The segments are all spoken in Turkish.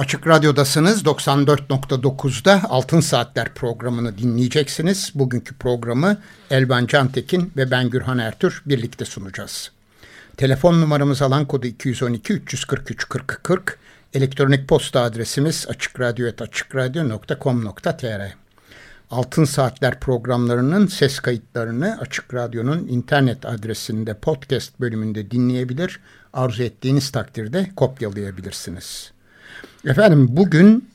Açık Radyo'dasınız 94.9'da Altın Saatler programını dinleyeceksiniz. Bugünkü programı Elvan Cantekin ve ben Gürhan Ertür birlikte sunacağız. Telefon numaramız alan kodu 212 343 40 40. Elektronik posta adresimiz açıkradyo.com.tr Altın Saatler programlarının ses kayıtlarını Açık Radyo'nun internet adresinde podcast bölümünde dinleyebilir, arzu ettiğiniz takdirde kopyalayabilirsiniz. Efendim bugün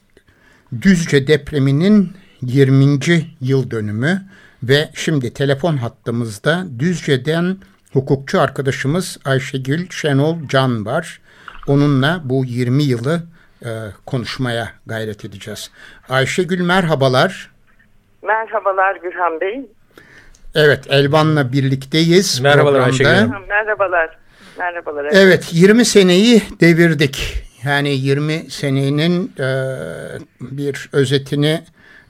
Düzce depreminin 20. yıl dönümü ve şimdi telefon hattımızda Düzce'den hukukçu arkadaşımız Ayşegül Şenol Can var. Onunla bu 20 yılı e, konuşmaya gayret edeceğiz. Ayşegül merhabalar. Merhabalar Gürhan Bey. Evet Elvan'la birlikteyiz. Merhabalar Ayşegül. Merhabalar. Merhabalar. Evet 20 seneyi devirdik. Yani 20 senenin e, bir özetini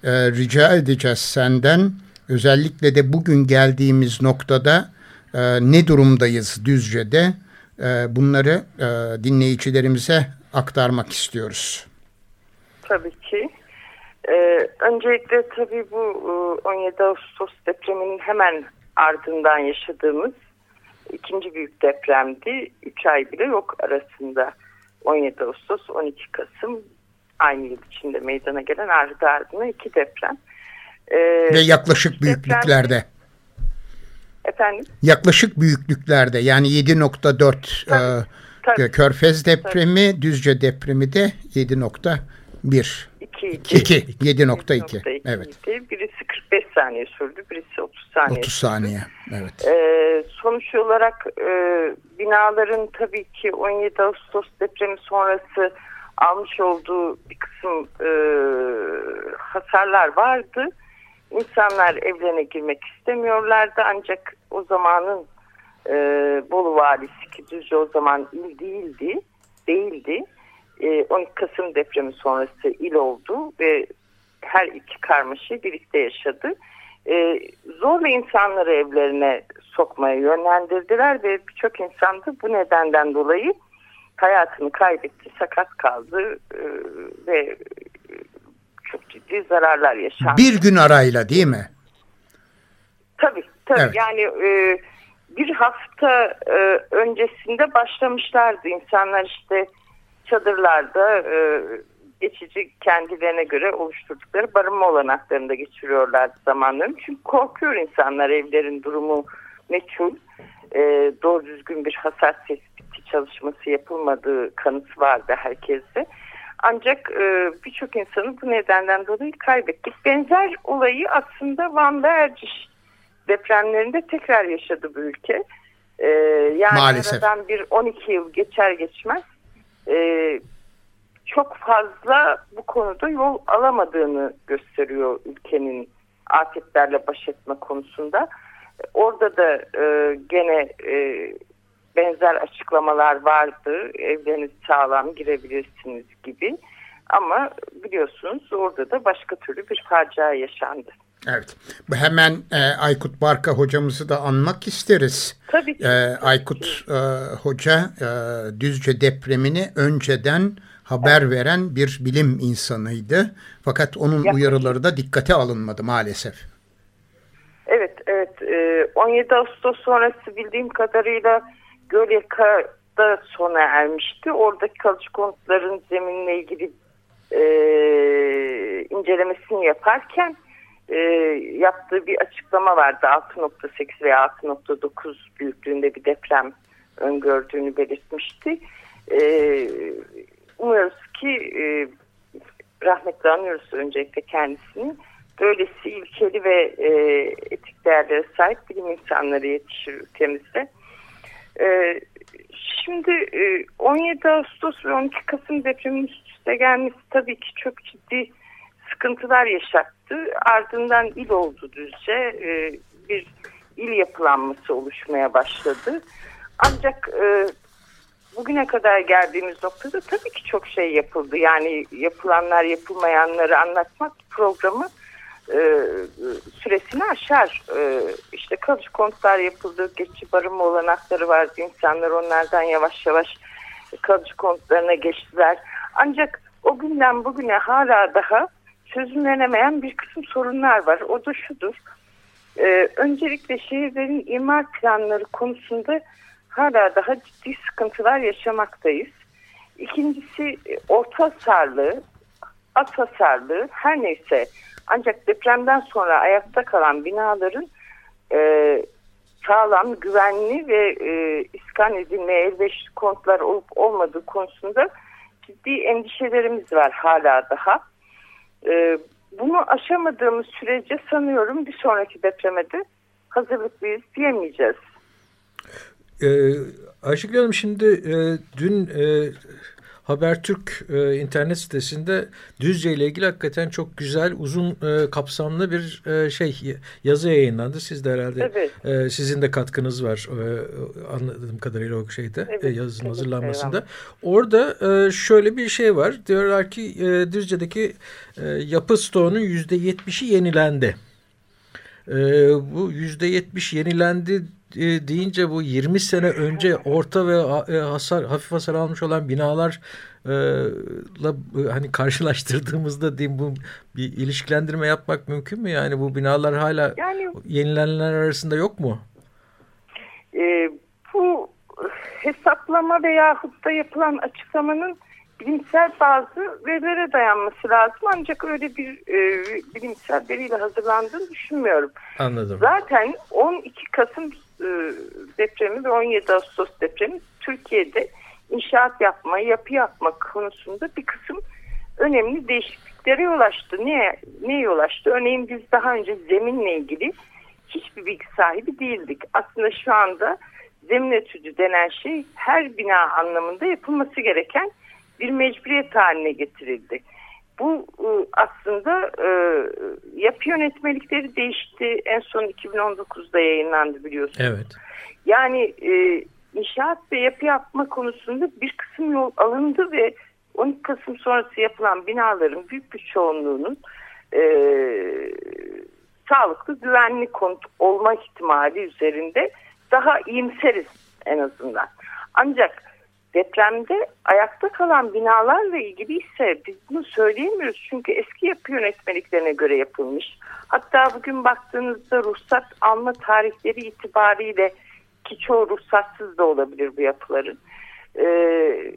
e, rica edeceğiz senden. Özellikle de bugün geldiğimiz noktada e, ne durumdayız Düzce'de e, bunları e, dinleyicilerimize aktarmak istiyoruz. Tabii ki. Ee, öncelikle tabii bu 17 Ağustos depreminin hemen ardından yaşadığımız ikinci büyük depremdi. Üç ay bile yok arasında 17 Ağustos, 12 Kasım aynı yıl içinde meydana gelen ardı ardına iki deprem. Ee, Ve yaklaşık büyüklüklerde. Deprem, efendim? Yaklaşık büyüklüklerde yani 7.4 e, Körfez depremi, tabii. Düzce depremi de 7.1. 2, 2, 7.2. Evet. Birisi 45 saniye sürdü, birisi 30 saniye 30 saniye, sürdü. evet. Ee, sonuç olarak e, binaların tabii ki 17 Ağustos depremi sonrası almış olduğu bir kısım e, hasarlar vardı. İnsanlar evlerine girmek istemiyorlardı ancak o zamanın e, Bolu valisi ki Düzce o zaman il değildi, değildi. E, 12 Kasım depremi sonrası il oldu ve her iki karmaşayı birlikte yaşadı. E, zorla insanları evlerine sokmaya yönlendirdiler ve birçok insan da bu nedenden dolayı hayatını kaybetti, sakat kaldı e, ve çok ciddi zararlar yaşandı. Bir gün arayla değil mi? Tabii tabii evet. yani e, bir hafta e, öncesinde başlamışlardı insanlar işte çadırlarda e, geçici kendilerine göre oluşturdukları barınma olanaklarında geçiriyorlardı zamanlarını. Çünkü korkuyor insanlar evlerin durumu meçhul. E, doğru düzgün bir hasar tespiti çalışması yapılmadığı kanısı vardı herkeste. Ancak e, birçok insanı bu nedenden dolayı kaybettik. Benzer olayı aslında Van ve Erciş depremlerinde tekrar yaşadı bu ülke. E, yani Maalesef. aradan bir 12 yıl geçer geçmez e, çok fazla bu konuda yol alamadığını gösteriyor ülkenin afetlerle baş etme konusunda. Orada da e, gene e, benzer açıklamalar vardı. Evleriniz sağlam girebilirsiniz gibi. Ama biliyorsunuz orada da başka türlü bir facia yaşandı. Evet. Hemen e, Aykut Barka hocamızı da anmak isteriz. Tabii ki. E, Aykut e, hoca e, Düzce depremini önceden haber veren bir bilim insanıydı. Fakat onun Yaklaşık. uyarıları da dikkate alınmadı maalesef. Evet, evet. E, 17 Ağustos sonrası bildiğim kadarıyla Gölyaka'da sona ermişti. Oradaki kalıcı konutların zeminle ilgili e, incelemesini yaparken e, yaptığı bir açıklama vardı. 6.8 veya 6.9 büyüklüğünde bir deprem öngördüğünü belirtmişti. E, umuyoruz ki e, rahmetle anıyoruz öncelikle kendisini. Böylesi ilkeli ve e, etik değerlere sahip bilim insanları yetişir ülkemizde. E, şimdi e, 17 Ağustos ve 12 Kasım depreminin üst üste gelmesi tabii ki çok ciddi sıkıntılar yaşattı. Ardından il oldu Düzce. E, bir il yapılanması oluşmaya başladı. Ancak e, bugüne kadar geldiğimiz noktada tabii ki çok şey yapıldı. Yani yapılanlar yapılmayanları anlatmak programı e, süresini aşar. E, işte kalıcı kontlar yapıldı, geçici barınma olanakları vardı. İnsanlar onlardan yavaş yavaş kalıcı kontlarına geçtiler. Ancak o günden bugüne hala daha çözümlenemeyen bir kısım sorunlar var. O da şudur. E, öncelikle şehirlerin imar planları konusunda hala daha ciddi sıkıntılar yaşamaktayız. İkincisi orta hasarlı, az hasarlı her neyse ancak depremden sonra ayakta kalan binaların e, sağlam, güvenli ve e, iskan edilmeye elverişli kontlar olup olmadığı konusunda ciddi endişelerimiz var hala daha. E, bunu aşamadığımız sürece sanıyorum bir sonraki depreme de hazırlıklıyız diyemeyeceğiz. Ee, Ayşegül Hanım şimdi e, dün e, Habertürk e, internet sitesinde Düzce ile ilgili hakikaten çok güzel, uzun, e, kapsamlı bir e, şey yazı yayınlandı. Siz de herhalde evet. e, sizin de katkınız var e, anladığım kadarıyla o şeyde evet, e, yazının evet, hazırlanmasında. Evet. Orada e, şöyle bir şey var. Diyorlar ki e, Düzce'deki e, yapı stoğunun yüzde yetmişi yenilendi. E, bu yüzde yetmiş yenilendi e, deyince bu 20 sene önce orta ve e, hasar hafif hasar almış olan binalar e, la hani karşılaştırdığımızda diyeyim bu bir ilişkilendirme yapmak mümkün mü yani bu binalar hala yani, yenilenenler arasında yok mu? E, bu hesaplama veya da yapılan açıklamanın bilimsel bazı verilere dayanması lazım. Ancak öyle bir e, bilimsel veriyle hazırlandığını düşünmüyorum. Anladım. Zaten 12 Kasım depremi ve 17 Ağustos depremi Türkiye'de inşaat yapma, yapı yapma konusunda bir kısım önemli değişikliklere yol açtı. Niye, neye yol açtı? Örneğin biz daha önce zeminle ilgili hiçbir bilgi sahibi değildik. Aslında şu anda zemin etüdü denen şey her bina anlamında yapılması gereken bir mecburiyet haline getirildi. Bu e, aslında e, yapı yönetmelikleri değişti. En son 2019'da yayınlandı biliyorsunuz. Evet. Yani e, inşaat ve yapı yapma konusunda bir kısım yol alındı ve 12 Kasım sonrası yapılan binaların büyük bir çoğunluğunun e, sağlıklı güvenli konut olma ihtimali üzerinde daha iyimseriz en azından. Ancak depremde ayakta kalan binalarla ilgili ise biz bunu söyleyemiyoruz. Çünkü eski yapı yönetmeliklerine göre yapılmış. Hatta bugün baktığınızda ruhsat alma tarihleri itibariyle ki çoğu ruhsatsız da olabilir bu yapıların. Ee,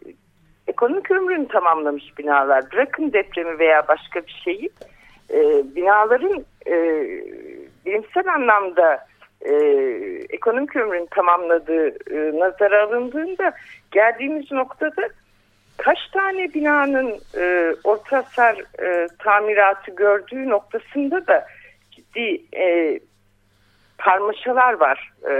ekonomik ömrünü tamamlamış binalar. Bırakın depremi veya başka bir şeyi. E, binaların e, bilimsel anlamda e, ekonomik ömrünü tamamladığı e, nazara alındığında geldiğimiz noktada kaç tane binanın e, orta hasar e, tamiratı gördüğü noktasında da ciddi e, karmaşalar var. E,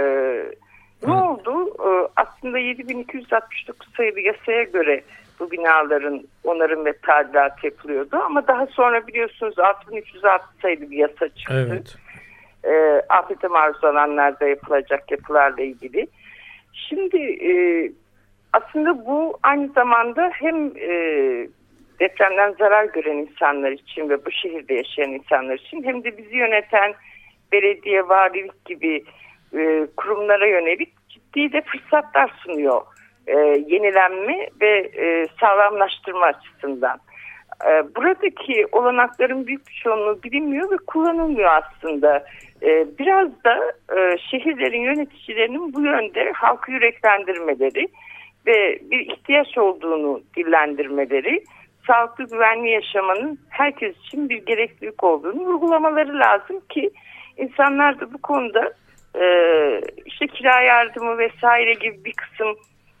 ne oldu? E, aslında 7269 sayılı yasaya göre bu binaların onarım ve tadilat yapılıyordu. Ama daha sonra biliyorsunuz 6306 sayılı bir yasa çıktı. Evet e, afete maruz olanlarda yapılacak yapılarla ilgili. Şimdi e, aslında bu aynı zamanda hem e, depremden zarar gören insanlar için ve bu şehirde yaşayan insanlar için hem de bizi yöneten belediye, valilik gibi e, kurumlara yönelik ciddi de fırsatlar sunuyor. E, yenilenme ve e, sağlamlaştırma açısından. E, buradaki olanakların büyük bir çoğunluğu bilinmiyor ve kullanılmıyor aslında. Ee, biraz da e, şehirlerin yöneticilerinin bu yönde halkı yüreklendirmeleri ve bir ihtiyaç olduğunu dillendirmeleri, sağlıklı güvenli yaşamanın herkes için bir gereklilik olduğunu vurgulamaları lazım ki insanlar da bu konuda e, işte kira yardımı vesaire gibi bir kısım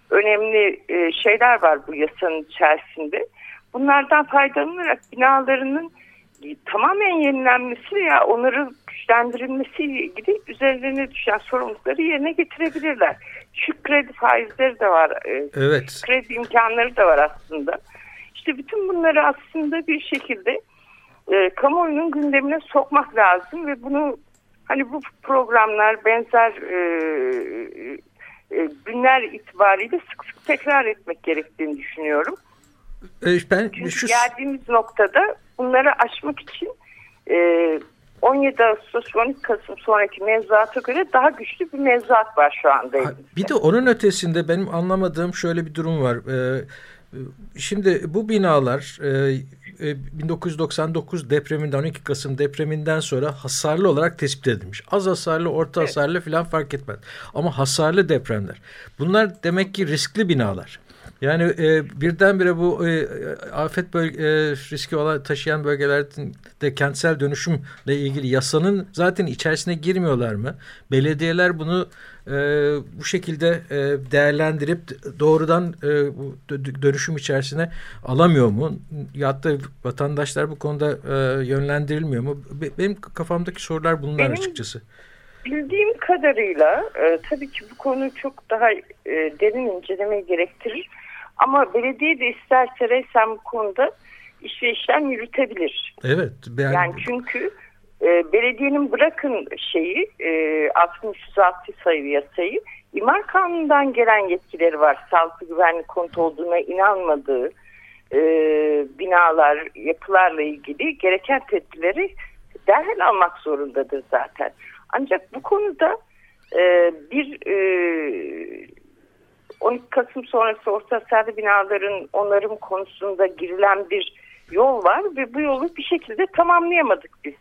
önemli e, şeyler var bu yasanın içerisinde. Bunlardan faydalanarak binalarının tamamen yenilenmesi veya onları güçlendirilmesiyle ilgili üzerlerine düşen sorumlulukları yerine getirebilirler. Şu kredi faizleri de var. E, evet. Kredi imkanları da var aslında. İşte bütün bunları aslında bir şekilde e, kamuoyunun gündemine sokmak lazım ve bunu Hani bu programlar benzer e, e, günler itibariyle sık sık tekrar etmek gerektiğini düşünüyorum. E, ben Çünkü şu... geldiğimiz noktada bunları aşmak için e, 17 Ağustos 12 Kasım sonraki mevzuata göre daha güçlü bir mevzuat var şu anda. Ha, bir de onun ötesinde benim anlamadığım şöyle bir durum var. Ee, şimdi bu binalar e, 1999 e, depreminden 12 Kasım depreminden sonra hasarlı olarak tespit edilmiş. Az hasarlı, orta evet. hasarlı falan fark etmez. Ama hasarlı depremler. Bunlar demek ki riskli binalar. Yani e, birdenbire bu e, afet bölge, e, riski olan taşıyan bölgelerde kentsel dönüşümle ilgili yasanın zaten içerisine girmiyorlar mı? Belediyeler bunu e, bu şekilde e, değerlendirip doğrudan e, bu dönüşüm içerisine alamıyor mu? Ya da vatandaşlar bu konuda e, yönlendirilmiyor mu? Benim kafamdaki sorular bunlar Benim... açıkçası. Bildiğim kadarıyla e, tabii ki bu konu çok daha e, derin inceleme gerektirir. Ama belediye de isterse resmen bu konuda iş ve işlem yürütebilir. Evet. Ben... Yani çünkü e, belediyenin bırakın şeyi e, 6306 sayılı yasayı imar kanunundan gelen yetkileri var. Sağlıklı güvenlik konut olduğuna inanmadığı e, binalar, yapılarla ilgili gereken tedbirleri derhal almak zorundadır zaten. Ancak bu konuda e, bir e, 12 Kasım sonrası orta hasarlı binaların onarım konusunda girilen bir yol var ve bu yolu bir şekilde tamamlayamadık biz.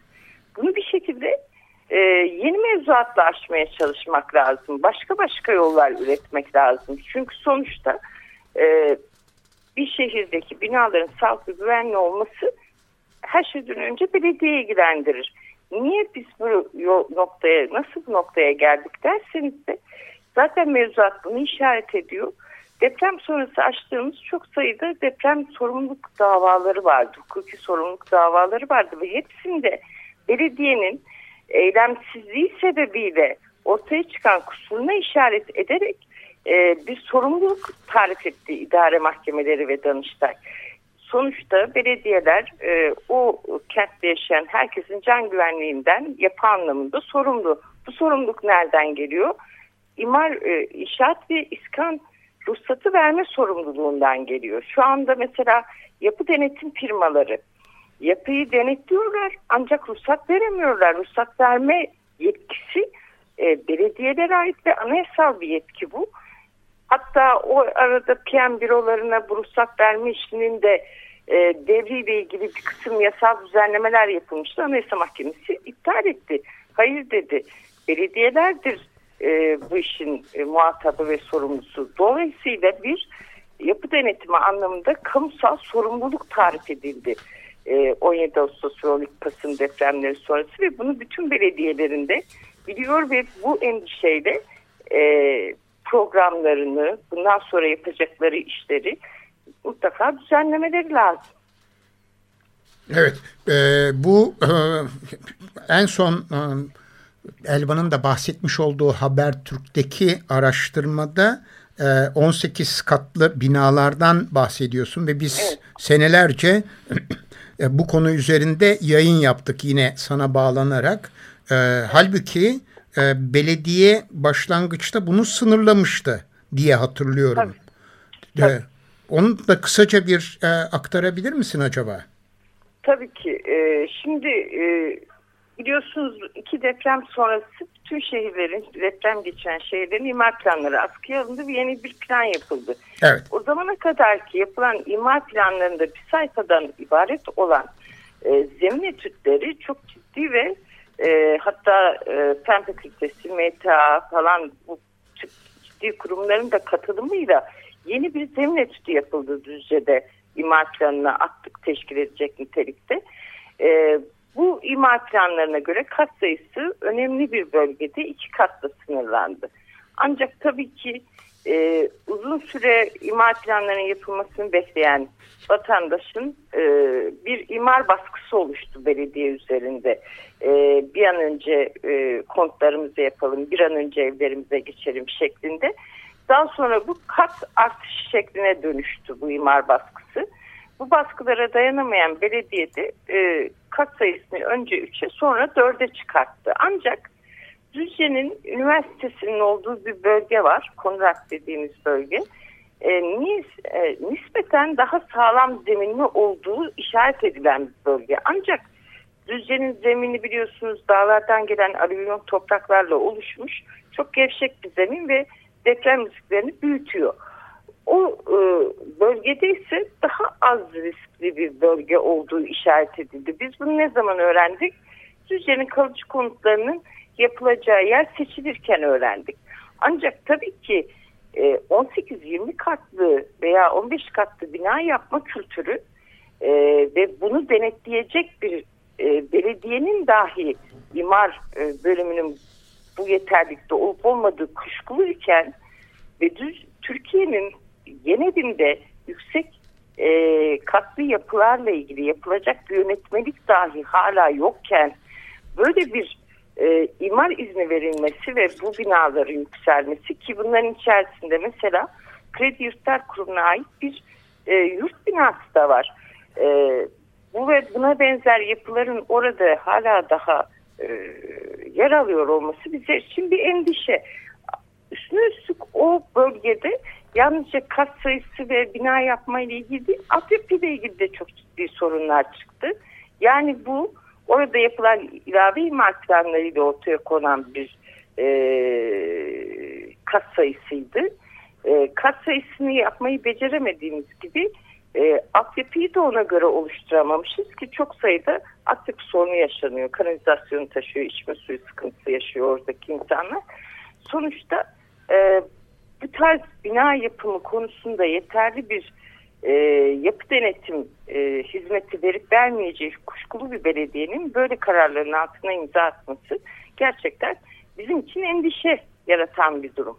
Bunu bir şekilde e, yeni mevzuatla aşmaya çalışmak lazım. Başka başka yollar üretmek lazım. Çünkü sonuçta e, bir şehirdeki binaların sağlıklı güvenli olması her şeyden önce belediye ilgilendirir. Niye biz bu noktaya, nasıl bu noktaya geldik derseniz de Zaten mevzuat bunu işaret ediyor. Deprem sonrası açtığımız çok sayıda deprem sorumluluk davaları vardı. Hukuki sorumluluk davaları vardı ve hepsinde belediyenin eylemsizliği sebebiyle ortaya çıkan kusuruna işaret ederek e, bir sorumluluk tarif etti idare mahkemeleri ve danıştay. Sonuçta belediyeler e, o kentte yaşayan herkesin can güvenliğinden yapı anlamında sorumlu. Bu sorumluluk nereden geliyor? İmar, e, inşaat ve iskan ruhsatı verme sorumluluğundan geliyor. Şu anda mesela yapı denetim firmaları yapıyı denetliyorlar ancak ruhsat veremiyorlar. Ruhsat verme yetkisi e, belediyelere ait ve anayasal bir yetki bu. Hatta o arada PM bürolarına bu ruhsat verme işinin de e, devriyle ilgili bir kısım yasal düzenlemeler yapılmıştı. Anayasa Mahkemesi iptal etti. Hayır dedi. Belediyelerdir e, bu işin e, muhatabı ve sorumlusu. Dolayısıyla bir yapı denetimi anlamında kamusal sorumluluk tarif edildi. E, 17 Ağustos ve 12 Kasım depremleri sonrası ve bunu bütün belediyelerinde biliyor ve bu endişeyle e, programlarını, bundan sonra yapacakları işleri mutlaka düzenlemeleri lazım. Evet, e, bu e, en son e, Elvan'ın da bahsetmiş olduğu Habertürk'teki araştırmada 18 e, katlı binalardan bahsediyorsun ve biz evet. senelerce e, bu konu üzerinde yayın yaptık yine sana bağlanarak. E, halbuki belediye başlangıçta bunu sınırlamıştı diye hatırlıyorum. Tabii. Tabii. Onu da kısaca bir aktarabilir misin acaba? Tabii ki. Şimdi Biliyorsunuz iki deprem sonrası bütün şehirlerin, deprem geçen şehirlerin imar planları askıya alındı ve yeni bir plan yapıldı. Evet. O zamana kadar ki yapılan imar planlarında bir sayfadan ibaret olan e, zemin etütleri çok ciddi ve e, hatta e, Fen Fakültesi, MTA falan bu ciddi kurumların da katılımıyla yeni bir zemin etütü yapıldı Düzce'de imar planına attık teşkil edecek nitelikte. E, bu imar planlarına göre kat sayısı önemli bir bölgede iki katla sınırlandı. Ancak tabii ki e, uzun süre imar planlarının yapılmasını bekleyen vatandaşın e, bir imar baskısı oluştu belediye üzerinde. E, bir an önce e, kontlarımızı yapalım, bir an önce evlerimize geçelim şeklinde. Daha sonra bu kat artışı şekline dönüştü bu imar baskısı. Bu baskılara dayanamayan belediye de e, kat sayısını önce 3'e sonra 4'e çıkarttı. Ancak Düzce'nin üniversitesinin olduğu bir bölge var. Konrak dediğimiz bölge. E, nis, e, nispeten daha sağlam zeminli olduğu işaret edilen bir bölge. Ancak Düzce'nin zemini biliyorsunuz dağlardan gelen alüvyon topraklarla oluşmuş. Çok gevşek bir zemin ve deprem risklerini büyütüyor. O e, bölgede ise daha az riskli bir bölge olduğu işaret edildi. Biz bunu ne zaman öğrendik? Düzce'nin kalıcı konutlarının yapılacağı yer seçilirken öğrendik. Ancak tabii ki 18-20 e, katlı veya 15 katlı bina yapma kültürü e, ve bunu denetleyecek bir e, belediyenin dahi imar bölümünün bu yeterlikte olup olmadığı kuşkuluyken ve düz Türkiye'nin genelinde yüksek katlı yapılarla ilgili yapılacak bir yönetmelik dahi hala yokken böyle bir e, imar izni verilmesi ve bu binaların yükselmesi ki bunların içerisinde mesela Kredi Yurtlar Kurumu'na ait bir e, yurt binası da var. E, bu ve buna benzer yapıların orada hala daha e, yer alıyor olması bize için bir endişe. Üstüne üstlük o bölgede yalnızca kat sayısı ve bina yapma ile ilgili değil, altyapıyla ilgili de çok ciddi sorunlar çıktı. Yani bu Orada yapılan ilave imar planlarıyla ortaya konan bir e, kat sayısıydı. E, kat sayısını yapmayı beceremediğimiz gibi e, altyapıyı da ona göre oluşturamamışız ki çok sayıda altyapı sorunu yaşanıyor. Kanalizasyonu taşıyor, içme suyu sıkıntısı yaşıyor oradaki insanlar. Sonuçta e, bu tarz bina yapımı konusunda yeterli bir e, yapı denetim e, hizmeti verip vermeyeceği kuşkulu bir belediyenin böyle kararların altına imza atması gerçekten bizim için endişe yaratan bir durum.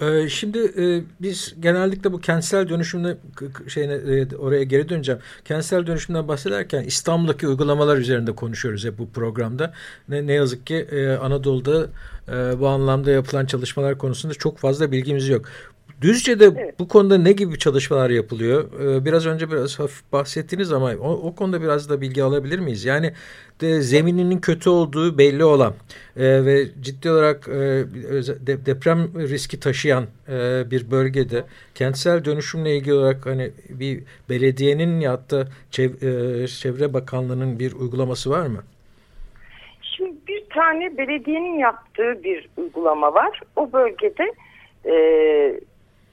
Ee, şimdi e, biz genellikle bu kentsel dönüşümde şeyine e, oraya geri döneceğim. Kentsel dönüşümden bahsederken İstanbul'daki uygulamalar üzerinde konuşuyoruz hep bu programda. Ne, ne yazık ki e, Anadolu'da bu anlamda yapılan çalışmalar konusunda çok fazla bilgimiz yok. Düzce'de evet. bu konuda ne gibi çalışmalar yapılıyor? Ee, biraz önce biraz hafif bahsettiniz ama o, o konuda biraz da bilgi alabilir miyiz? Yani de, zemininin kötü olduğu belli olan e, ve ciddi olarak e, de, deprem riski taşıyan e, bir bölgede kentsel dönüşümle ilgili olarak hani bir belediyenin ya da çev, e, Çevre Bakanlığı'nın bir uygulaması var mı? Şimdi bir tane belediyenin yaptığı bir uygulama var. O bölgede e,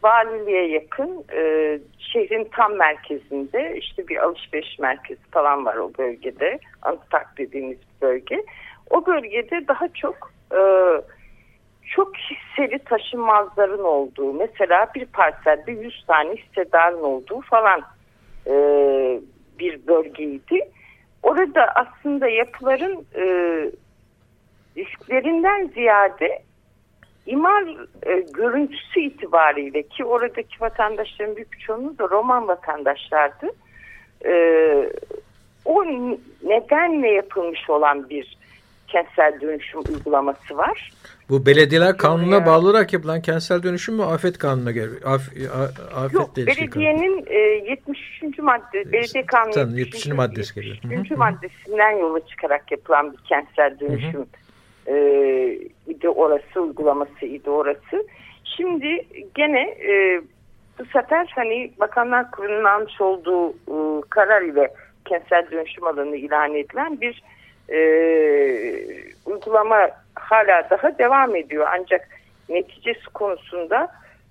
valiliğe yakın e, şehrin tam merkezinde işte bir alışveriş merkezi falan var o bölgede. Antak dediğimiz bölge. O bölgede daha çok e, çok hisseli taşınmazların olduğu mesela bir parselde 100 tane hissedarın olduğu falan e, bir bölgeydi. Orada aslında yapıların e, risklerinden ziyade imar e, görüntüsü itibariyle ki oradaki vatandaşların büyük çoğunluğu da Roman vatandaşlardı. E, o nedenle yapılmış olan bir kentsel dönüşüm uygulaması var. Bu belediyeler kanununa yani, bağlı olarak yapılan kentsel dönüşüm mü afet kanununa göre? Af, afet yok, belediyenin e, 73. madde, belediye kanunu Tanım, 70. maddesi geliyor. 73. maddesinden yola çıkarak yapılan bir kentsel dönüşüm hı hı e, idi orası uygulaması idi orası. Şimdi gene e, bu sefer hani Bakanlar Kurulu'nun almış olduğu e, karar ile kentsel dönüşüm alanı ilan edilen bir e, uygulama hala daha devam ediyor. Ancak neticesi konusunda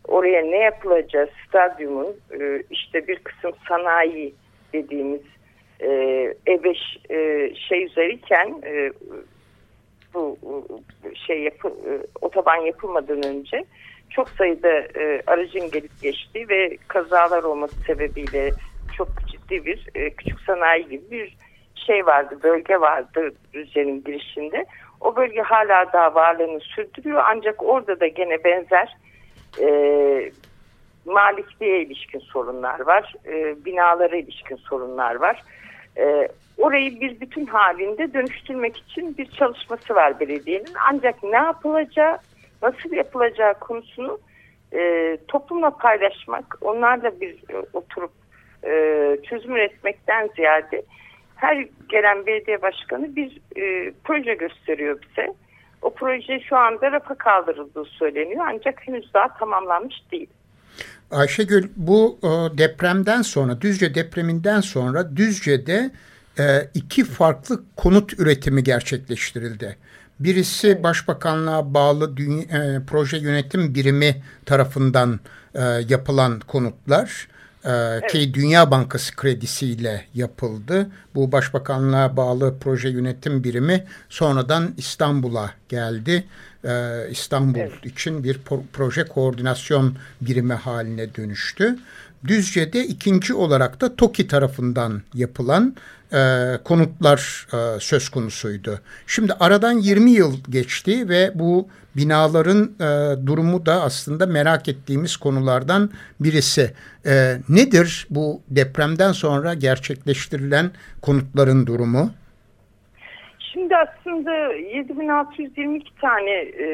oraya ne yapılacağı stadyumun e, işte bir kısım sanayi dediğimiz e, E5 e, şey üzeriyken e, bu şey yapı, e, otoban yapılmadan önce çok sayıda e, aracın gelip geçtiği ve kazalar olması sebebiyle çok ciddi bir e, küçük sanayi gibi bir şey vardı, bölge vardı Düzce'nin girişinde. O bölge hala daha varlığını sürdürüyor ancak orada da gene benzer e, malikliğe ilişkin sorunlar var, e, binalara ilişkin sorunlar var. E, orayı bir bütün halinde dönüştürmek için bir çalışması var belediyenin. Ancak ne yapılacağı, nasıl yapılacağı konusunu e, toplumla paylaşmak, onlarla bir e, oturup e, çözüm üretmekten ziyade her gelen belediye başkanı bir e, proje gösteriyor bize. O proje şu anda rafa kaldırıldığı söyleniyor ancak henüz daha tamamlanmış değil. Ayşegül bu depremden sonra Düzce depreminden sonra Düzce'de e, iki farklı konut üretimi gerçekleştirildi. Birisi Başbakanlığa bağlı dünya, e, proje yönetim birimi tarafından e, yapılan konutlar. Evet. Ki Dünya Bankası kredisiyle yapıldı. Bu Başbakanlığa bağlı proje yönetim birimi sonradan İstanbul'a geldi. İstanbul evet. için bir proje koordinasyon birimi haline dönüştü. Düzce'de ikinci olarak da TOKİ tarafından yapılan e, konutlar e, söz konusuydu. Şimdi aradan 20 yıl geçti ve bu binaların e, durumu da aslında merak ettiğimiz konulardan birisi. E, nedir bu depremden sonra gerçekleştirilen konutların durumu? Şimdi aslında 7622 tane e,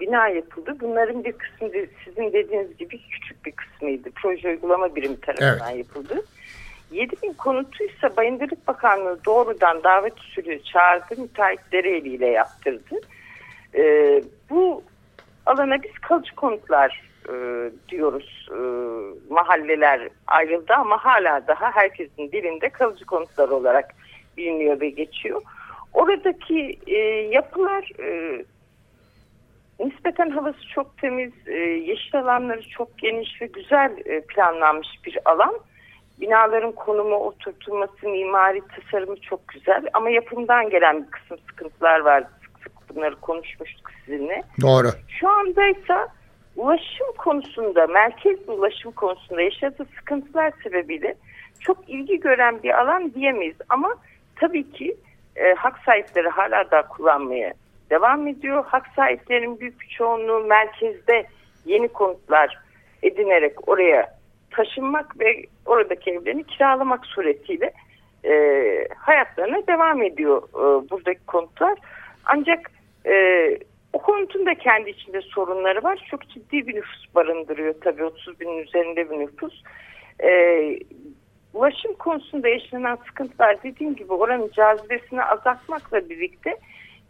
bina yapıldı. Bunların bir kısmı sizin dediğiniz gibi küçük bir kısmıydı. Proje uygulama birimi tarafından evet. yapıldı. 7000 konutuysa Bayındırlık Bakanlığı doğrudan davet usulü çağırdı, müteahhitleri eliyle yaptırdı. E, bu alana biz kalıcı konutlar e, diyoruz. E, mahalleler ayrıldı ama hala daha herkesin dilinde kalıcı konutlar olarak biliniyor ve geçiyor. Oradaki e, yapılar e, nispeten havası çok temiz, e, yeşil alanları çok geniş ve güzel e, planlanmış bir alan. Binaların konumu, oturtulması, mimari tasarımı çok güzel ama yapımdan gelen bir kısım sıkıntılar var. Sık sık bunları konuşmuştuk sizinle. Doğru. Şu andaysa ulaşım konusunda, merkez ulaşım konusunda yaşadığı sıkıntılar sebebiyle çok ilgi gören bir alan diyemeyiz. Ama tabii ki e, hak sahipleri hala da kullanmaya devam ediyor. Hak sahiplerinin büyük bir çoğunluğu merkezde yeni konutlar edinerek oraya taşınmak ve oradaki evlerini kiralamak suretiyle e, hayatlarına devam ediyor e, buradaki konutlar. Ancak e, o konutun da kendi içinde sorunları var. Çok ciddi bir nüfus barındırıyor tabii 30 binin üzerinde bir nüfus. E, ulaşım konusunda yaşanan sıkıntılar dediğim gibi oranın cazibesini azaltmakla birlikte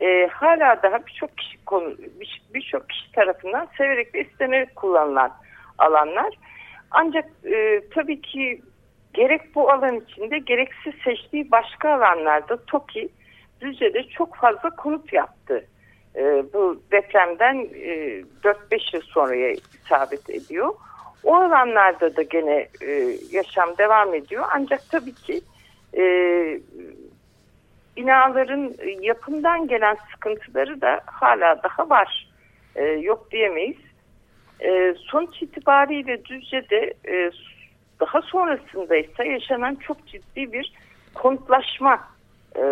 e, hala daha birçok kişi konu birçok kişi tarafından severek ve istenerek kullanılan alanlar. Ancak e, tabii ki gerek bu alan içinde gereksiz seçtiği başka alanlarda TOKİ Düzce'de çok fazla konut yaptı. E, bu depremden e, 4-5 yıl sonraya isabet ediyor. O alanlarda da gene e, yaşam devam ediyor. Ancak tabii ki e, binaların yapımdan gelen sıkıntıları da hala daha var. E, yok diyemeyiz. E, sonuç itibariyle Düzce'de e, daha sonrasında ise yaşanan çok ciddi bir konutlaşma e,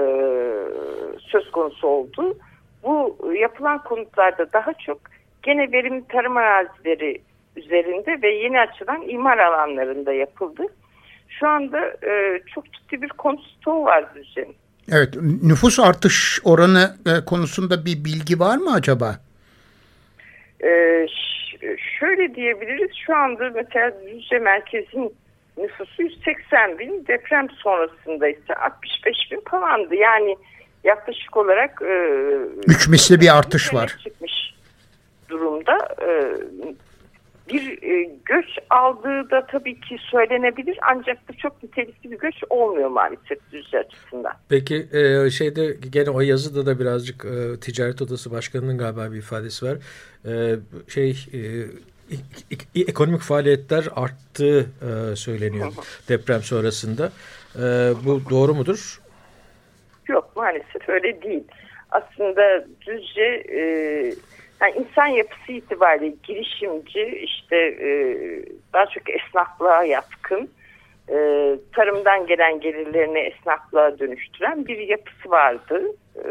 söz konusu oldu. Bu yapılan konutlarda daha çok gene verimli tarım arazileri üzerinde ve yeni açılan imar alanlarında yapıldı. Şu anda e, çok ciddi bir konut stoğu var Düzce'nin. Evet, nüfus artış oranı e, konusunda bir bilgi var mı acaba? Ee, şöyle diyebiliriz, şu anda mesela Düzce merkezin nüfusu 180 bin, deprem sonrasında ise 65 bin falandı. Yani yaklaşık olarak... E, Üç misli bir artış var. Çıkmış durumda. E, bir e, göç aldığı da tabii ki söylenebilir ancak bu çok nitelikli bir göç olmuyor maalesef Düzce açısından. Peki e, şeyde gene o yazıda da birazcık e, Ticaret Odası Başkanı'nın galiba bir ifadesi var. E, şey e, ekonomik faaliyetler arttığı e, söyleniyor deprem sonrasında. E, bu doğru mudur? Yok maalesef öyle değil. Aslında Düzce e, yani insan yapısı itibariyle girişimci işte e, daha çok esnaflığa yatkın e, tarımdan gelen gelirlerini esnaflığa dönüştüren bir yapısı vardı e,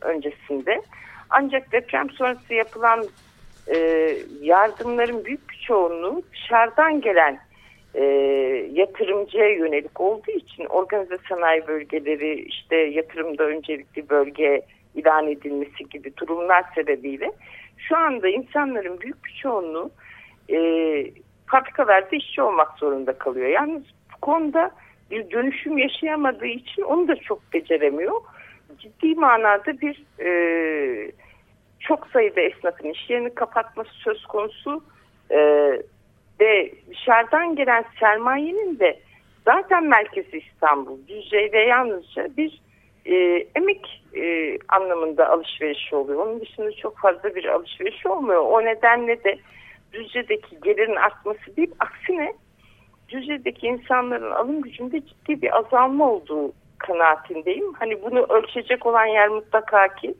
öncesinde. Ancak deprem sonrası yapılan e, yardımların büyük bir çoğunluğu dışarıdan gelen e, yatırımcıya yönelik olduğu için organize sanayi bölgeleri işte yatırımda öncelikli bölge ilan edilmesi gibi durumlar sebebiyle şu anda insanların büyük bir çoğunluğu e, fabrikalarda işçi olmak zorunda kalıyor. Yalnız bu konuda bir dönüşüm yaşayamadığı için onu da çok beceremiyor. ciddi manada bir e, çok sayıda esnafın iş yerini kapatması söz konusu e, ve dışarıdan gelen sermayenin de zaten merkezi İstanbul, Düzce ve yalnızca bir e, emek e, anlamında alışveriş oluyor. Onun dışında çok fazla bir alışveriş olmuyor. O nedenle de Düzce'deki gelirin artması değil, aksine Düzce'deki insanların alım gücünde ciddi bir azalma olduğu kanaatindeyim. Hani bunu ölçecek olan yer mutlaka ki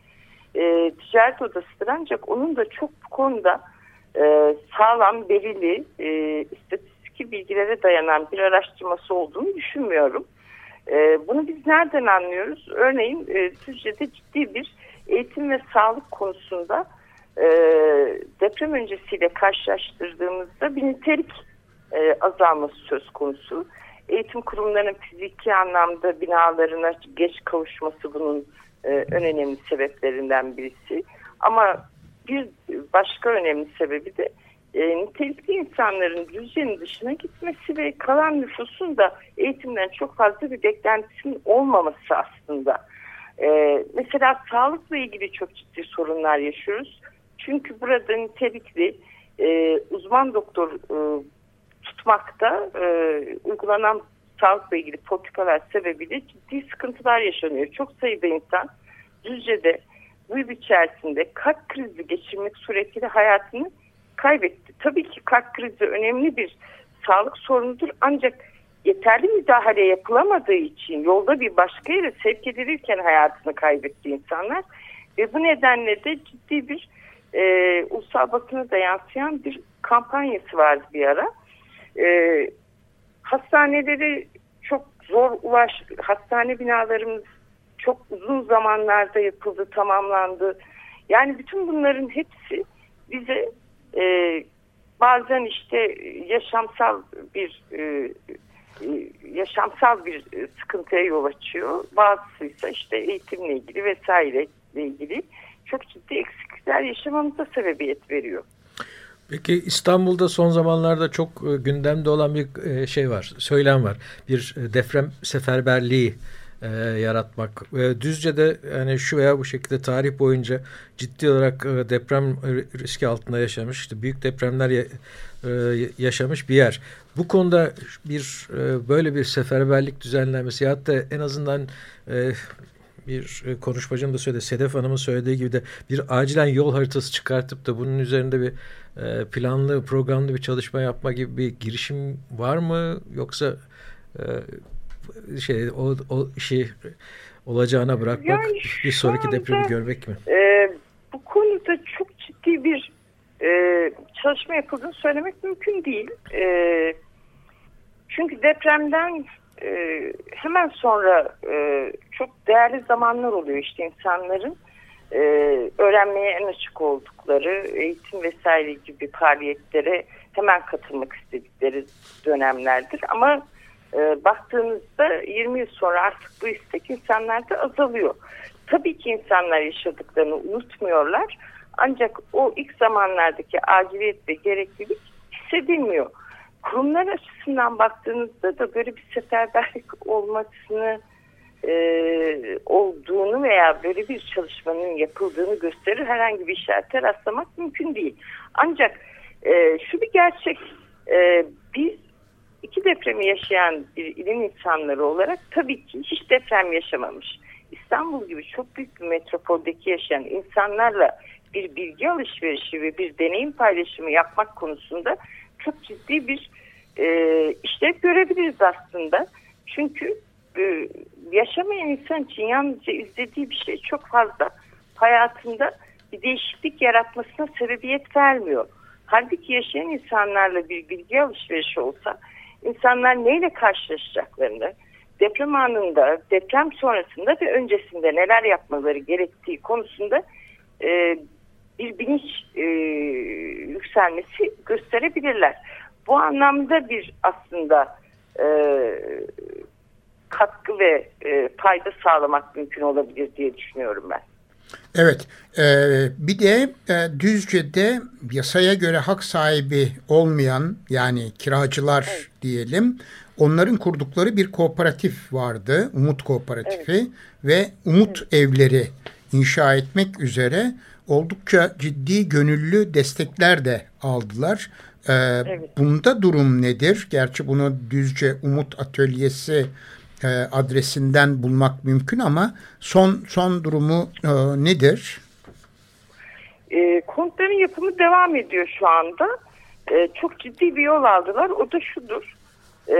e, ticaret odasıdır ancak onun da çok bu konuda e, sağlam, belirli, e, istatistik bilgilere dayanan bir araştırması olduğunu düşünmüyorum. E, bunu biz nereden anlıyoruz? Örneğin e, Türkiye'de ciddi bir eğitim ve sağlık konusunda e, deprem öncesiyle karşılaştırdığımızda bir nitelik e, azalması söz konusu. Eğitim kurumlarının fiziki anlamda binalarına geç kavuşması bunun en önemli sebeplerinden birisi. Ama bir başka önemli sebebi de e, nitelikli insanların düzenin dışına gitmesi ve kalan nüfusun da eğitimden çok fazla bir beklentisinin olmaması aslında. E, mesela sağlıkla ilgili çok ciddi sorunlar yaşıyoruz. Çünkü burada nitelikli e, uzman doktor e, tutmakta e, uygulanan sağlıkla ilgili politikalar sebebiyle ciddi sıkıntılar yaşanıyor. Çok sayıda insan Düzce'de bu yıl içerisinde kalp krizi geçirmek suretiyle hayatını kaybetti. Tabii ki kalp krizi önemli bir sağlık sorunudur ancak yeterli müdahale yapılamadığı için yolda bir başka yere sevk edilirken hayatını kaybetti insanlar ve bu nedenle de ciddi bir e, ulusal basına da yansıyan bir kampanyası vardı bir ara. E, hastaneleri çok zor ulaş, hastane binalarımız çok uzun zamanlarda yapıldı, tamamlandı. Yani bütün bunların hepsi bize e, bazen işte yaşamsal bir e, e yaşamsal bir sıkıntıya yol açıyor. Bazısı ise işte eğitimle ilgili vesaireyle ilgili çok ciddi eksiklikler yaşamamıza sebebiyet veriyor. Peki İstanbul'da son zamanlarda çok e, gündemde olan bir e, şey var, söylem var. Bir deprem seferberliği e, yaratmak. E, Düzce'de yani şu veya bu şekilde tarih boyunca ciddi olarak e, deprem riski altında yaşamış, işte büyük depremler ya, e, yaşamış bir yer. Bu konuda bir e, böyle bir seferberlik düzenlenmesi ya da en azından e, bir konuşmacım da söyledi, Sedef Hanım'ın söylediği gibi de bir acilen yol haritası çıkartıp da bunun üzerinde bir e, planlı, programlı bir çalışma yapma gibi bir girişim var mı? Yoksa e, şey o, o işi olacağına bırakmak yani bir sonraki anda, depremi görmek mi? E, bu konuda çok ciddi bir e, çalışma yapıldığını söylemek mümkün değil. E, çünkü depremden e, hemen sonra e, çok değerli zamanlar oluyor işte insanların e, öğrenmeye en açık oldukları eğitim vesaire gibi faaliyetlere hemen katılmak istedikleri dönemlerdir. Ama e, baktığınızda 20 yıl sonra artık bu istek insanlarda azalıyor. Tabii ki insanlar yaşadıklarını unutmuyorlar. Ancak o ilk zamanlardaki aciliyet ve gereklilik hissedilmiyor. Kurumlar açısından baktığınızda da böyle bir seferberlik olmasını e, olduğunu veya böyle bir çalışmanın yapıldığını gösterir herhangi bir işarete rastlamak mümkün değil. Ancak e, şu bir gerçek e, biz iki depremi yaşayan bir ilim insanları olarak tabii ki hiç deprem yaşamamış. İstanbul gibi çok büyük bir metropoldeki yaşayan insanlarla bir bilgi alışverişi ve bir deneyim paylaşımı yapmak konusunda çok ciddi bir e, işlev görebiliriz aslında. Çünkü e, yaşamayan insan için yalnızca izlediği bir şey çok fazla hayatında bir değişiklik yaratmasına sebebiyet vermiyor. Halbuki yaşayan insanlarla bir bilgi alışverişi olsa insanlar neyle karşılaşacaklarını, deprem anında, deprem sonrasında ve öncesinde neler yapmaları gerektiği konusunda e, bir bilinç e, yükselmesi gösterebilirler. Bu anlamda bir aslında e, katkı ve e, fayda sağlamak mümkün olabilir diye düşünüyorum ben. Evet, e, bir de e, Düzce'de yasaya göre hak sahibi olmayan yani kiracılar evet. diyelim onların kurdukları bir kooperatif vardı. Umut Kooperatifi evet. ve Umut evet. Evleri inşa etmek üzere oldukça ciddi gönüllü destekler de aldılar. Ee, evet. Bunda durum nedir? Gerçi bunu Düzce Umut Atölyesi e, adresinden bulmak mümkün ama son son durumu e, nedir? E, konutların yapımı devam ediyor şu anda. E, çok ciddi bir yol aldılar. O da şudur. E,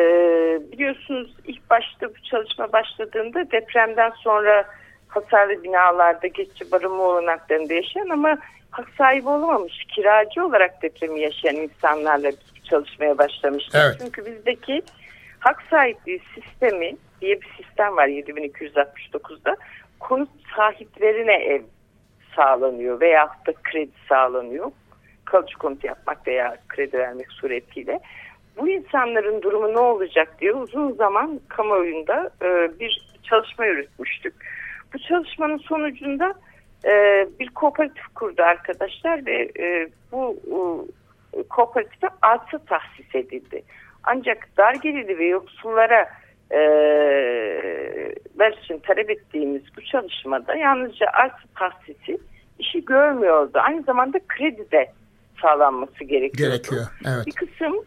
biliyorsunuz ilk başta bu çalışma başladığında depremden sonra hasarlı binalarda geçici barınma olanaklarında yaşayan ama hak sahibi olamamış kiracı olarak depremi yaşayan insanlarla çalışmaya başlamıştık. Evet. Çünkü bizdeki hak sahipliği sistemi diye bir sistem var 7269'da. Konut sahiplerine ev sağlanıyor veya da kredi sağlanıyor. Kalıcı konut yapmak veya kredi vermek suretiyle. Bu insanların durumu ne olacak diye uzun zaman kamuoyunda e, bir çalışma yürütmüştük. Bu çalışmanın sonucunda e, bir kooperatif kurdu arkadaşlar ve e, bu e, kooperatife arsa tahsis edildi. Ancak dar gelirli ve yoksullara e, ver için talep ettiğimiz bu çalışmada yalnızca arsa tahsisi işi görmüyordu. Aynı zamanda kredi de sağlanması gerekiyordu. Gerekiyor. Evet. Bir kısım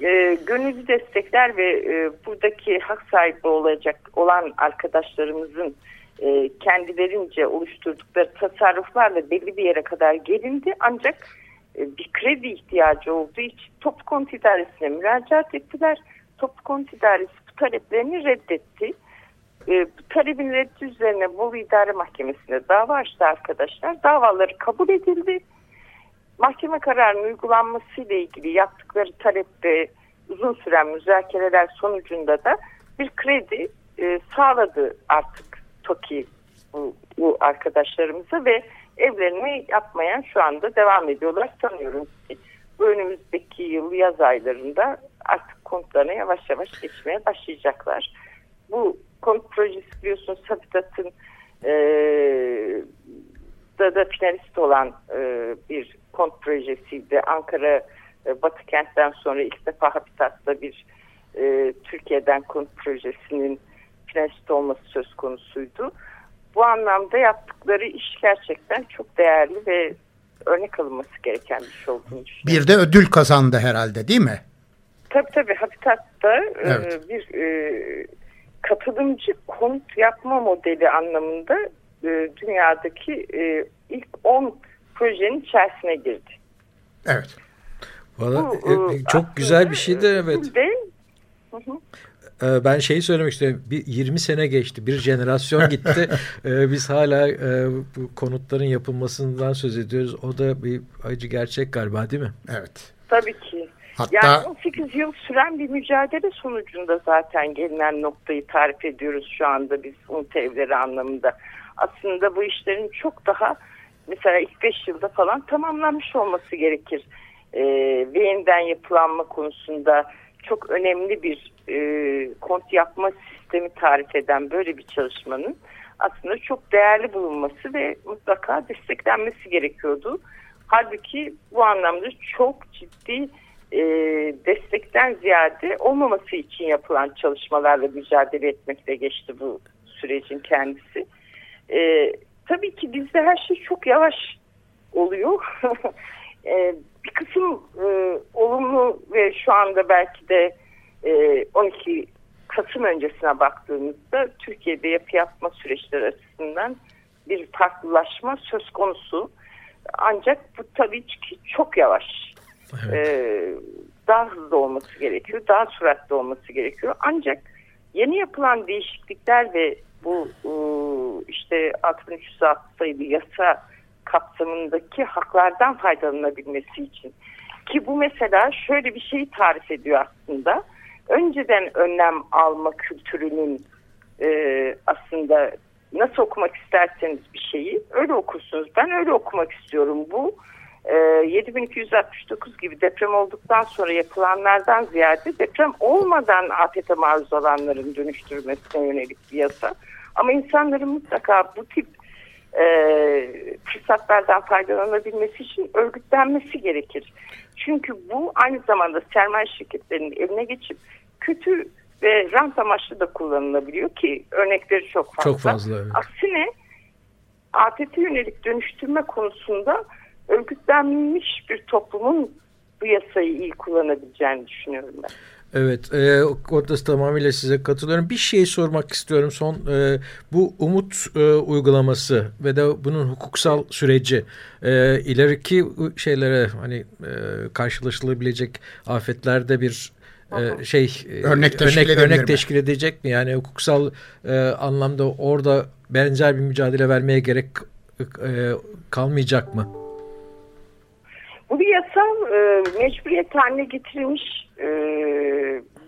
e, gönüllü destekler ve e, buradaki hak sahibi olacak olan arkadaşlarımızın e, kendilerince oluşturdukları tasarruflarla belli bir yere kadar gelindi. Ancak e, bir kredi ihtiyacı olduğu için toplu konut idaresine müracaat ettiler. Toplu konut idaresi taleplerini reddetti. E, talebin reddi üzerine Bolu İdare Mahkemesi'nde dava açtı arkadaşlar. Davaları kabul edildi. Mahkeme kararının uygulanması ile ilgili yaptıkları talepte uzun süren müzakereler sonucunda da bir kredi e, sağladı artık TOKİ bu, bu arkadaşlarımıza ve evlerini yapmaya şu anda devam ediyorlar. Sanıyorum ki bu önümüzdeki yıl yaz aylarında artık konutlarına yavaş yavaş geçmeye başlayacaklar. Bu konut projesi biliyorsunuz Habitat'ın e, da da finalist olan e, bir konut projesiydi. Ankara e, Batı kentten sonra ilk defa Habitat'ta bir e, Türkiye'den konut projesinin finalist olması söz konusuydu. Bu anlamda yaptıkları iş gerçekten çok değerli ve örnek alınması gereken bir şey olduğunu düşünüyorum. Bir de ödül kazandı herhalde değil mi? Tabii tabii Habitat'ta e, evet. bir e, katılımcı konut yapma modeli anlamında e, dünyadaki e, ilk 10 projenin içerisine girdi. Evet. Valla e, e, çok güzel bir şey de evet. De, hı hı. Ee, ben şeyi söylemek istiyorum. Bir 20 sene geçti. Bir jenerasyon gitti. Ee, biz hala e, bu konutların yapılmasından söz ediyoruz. O da bir acı gerçek galiba değil mi? Evet. Tabii ki. Hatta... Yani 18 yıl süren bir mücadele sonucunda zaten gelinen noktayı tarif ediyoruz şu anda biz umut evleri anlamında. Aslında bu işlerin çok daha mesela ilk 5 yılda falan tamamlanmış olması gerekir. Ve yeniden yapılanma konusunda çok önemli bir e, kont yapma sistemi tarif eden böyle bir çalışmanın aslında çok değerli bulunması ve mutlaka desteklenmesi gerekiyordu. Halbuki bu anlamda çok ciddi e, destekten ziyade olmaması için yapılan çalışmalarla mücadele etmekte geçti bu sürecin kendisi. E, tabii ki bizde her şey çok yavaş oluyor. e, bir kısım e, olumlu ve şu anda belki de e, 12 Kasım öncesine baktığımızda Türkiye'de yapı yapma süreçleri açısından bir farklılaşma söz konusu. Ancak bu tabii ki çok yavaş. Evet. Ee, daha hızlı olması gerekiyor, daha süratli olması gerekiyor. Ancak yeni yapılan değişiklikler ve bu e, işte 6306 sayılı yasa kapsamındaki haklardan faydalanabilmesi için ki bu mesela şöyle bir şeyi tarif ediyor aslında önceden önlem alma kültürünün e, aslında nasıl okumak isterseniz bir şeyi öyle okursunuz. Ben öyle okumak istiyorum. Bu e, 7269 gibi deprem olduktan sonra yapılanlardan ziyade deprem olmadan afete maruz olanların dönüştürmesine yönelik bir yasa. Ama insanların mutlaka bu tip e, fırsatlardan faydalanabilmesi için örgütlenmesi gerekir. Çünkü bu aynı zamanda sermaye şirketlerinin eline geçip kötü ve rant amaçlı da kullanılabiliyor ki örnekleri çok fazla. Çok fazla evet. Aksine afete yönelik dönüştürme konusunda örgütlenmiş bir toplumun bu yasayı iyi kullanabileceğini düşünüyorum ben. Evet, e, orada tamamıyla size katılıyorum. Bir şey sormak istiyorum son. E, bu umut e, uygulaması ve de bunun hukuksal süreci e, ileriki şeylere hani e, karşılaşılabilecek afetlerde bir e, şey e, örnek teşkil, örnek, örnek teşkil edecek mi? Yani hukuksal e, anlamda orada benzer bir mücadele vermeye gerek e, kalmayacak mı? Bu bir yasal e, mecburiyet haline getirilmiş e,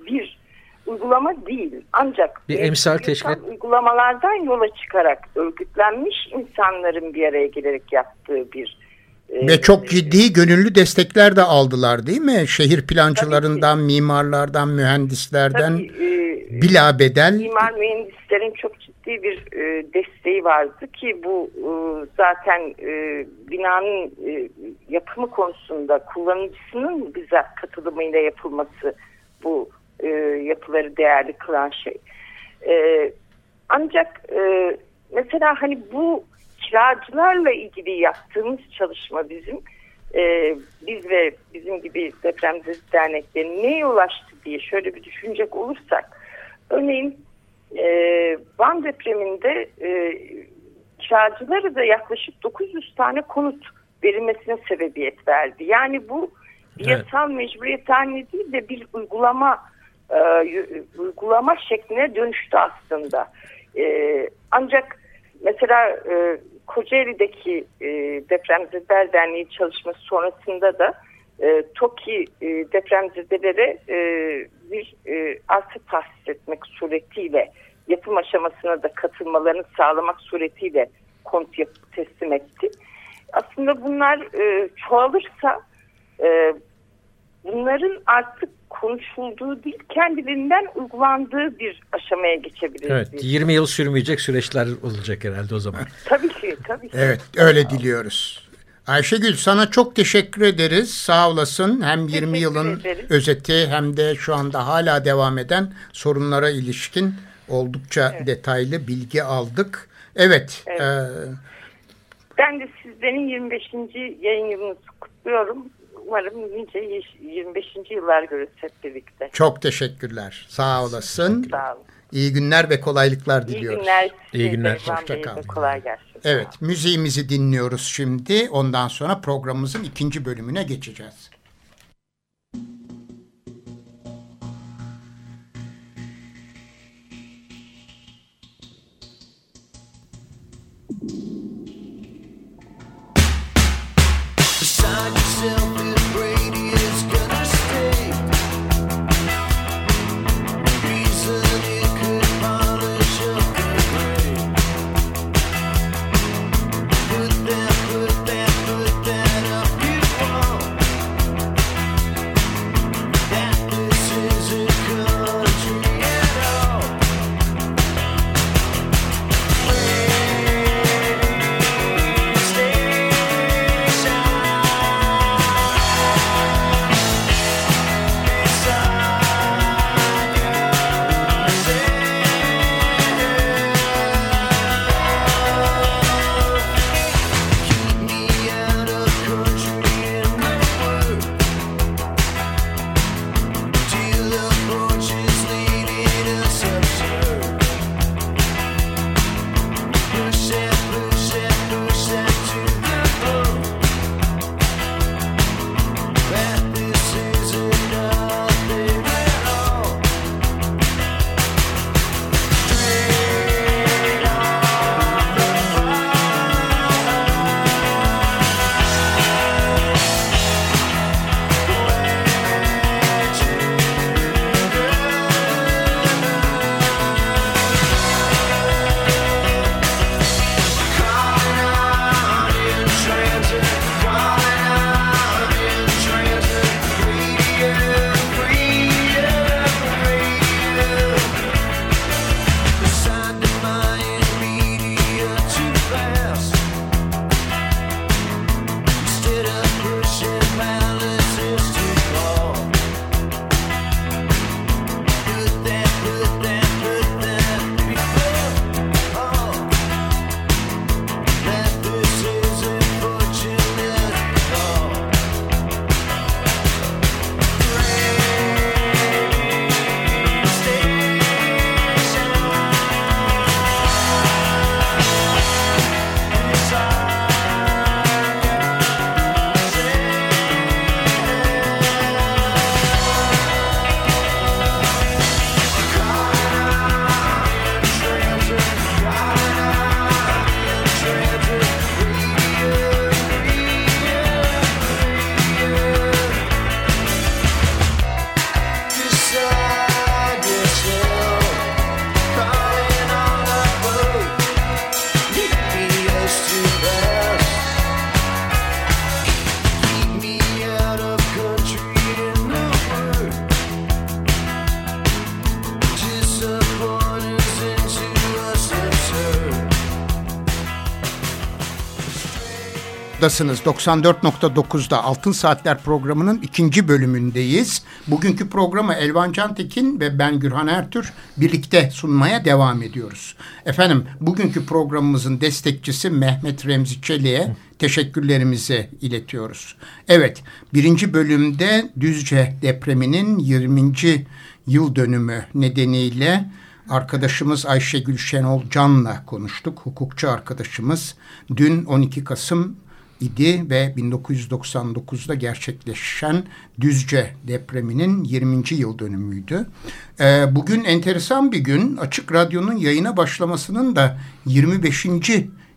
bir uygulama değil. Ancak bir emsal teşkil uygulamalardan yola çıkarak örgütlenmiş insanların bir araya gelerek yaptığı bir ve çok ciddi gönüllü destekler de aldılar değil mi? Şehir plancılarından, mimarlardan, mühendislerden tabii, e, bila bedel. Mimar mühendislerin çok ciddi bir e, desteği vardı ki bu e, zaten binanın yapımı konusunda kullanıcısının bizzat katılımıyla yapılması bu yapıları değerli kılan şey. Ancak mesela hani bu kiracılarla ilgili yaptığımız çalışma bizim e, biz ve bizim gibi depremzede derneklerin neye ulaştı diye şöyle bir düşünecek olursak örneğin e, Van depreminde e, kiracıları da yaklaşık 900 tane konut verilmesine sebebiyet verdi. Yani bu bir evet. yasal mecburiyet haline değil de bir uygulama e, uygulama şekline dönüştü aslında. E, ancak mesela e, Kocaeli'deki e, depremzedeler derneği çalışması sonrasında da e, TOKİ e, depremzedelere e, bir e, arsa tahsis etmek suretiyle yapım aşamasına da katılmalarını sağlamak suretiyle konut yapıp teslim etti. Aslında bunlar e, çoğalırsa e, bunların artık konuşulduğu değil kendiliğinden uygulandığı bir aşamaya geçebiliriz. Evet 20 yıl sürmeyecek süreçler olacak herhalde o zaman. tabii ki tabii ki. Evet öyle diliyoruz. Ayşegül sana çok teşekkür ederiz. Sağ olasın. Hem 20 teşekkür yılın ederiz. özeti hem de şu anda hala devam eden sorunlara ilişkin oldukça evet. detaylı bilgi aldık. Evet. evet. E, ben de sizlerin 25. yayın yılınızı kutluyorum. Umarım nice 25. yıllar görürüz hep birlikte. Çok teşekkürler. Sağ olasın. Sağ olun. İyi günler ve kolaylıklar diliyoruz. İyi günler. İyi günler. Hoşçakalın. Kolay gelsin. Evet, müziğimizi dinliyoruz şimdi. Ondan sonra programımızın ikinci bölümüne geçeceğiz. Radyo'dasınız. 94.9'da Altın Saatler programının ikinci bölümündeyiz. Bugünkü programı Elvan Cantekin ve ben Gürhan Ertür birlikte sunmaya devam ediyoruz. Efendim bugünkü programımızın destekçisi Mehmet Remzi Çelik'e teşekkürlerimizi iletiyoruz. Evet birinci bölümde Düzce depreminin 20. yıl dönümü nedeniyle arkadaşımız Ayşegül Şenol Can'la konuştuk. Hukukçu arkadaşımız dün 12 Kasım idi ve 1999'da gerçekleşen Düzce depreminin 20. yıl dönümüydü. Ee, bugün enteresan bir gün. Açık Radyo'nun yayına başlamasının da 25.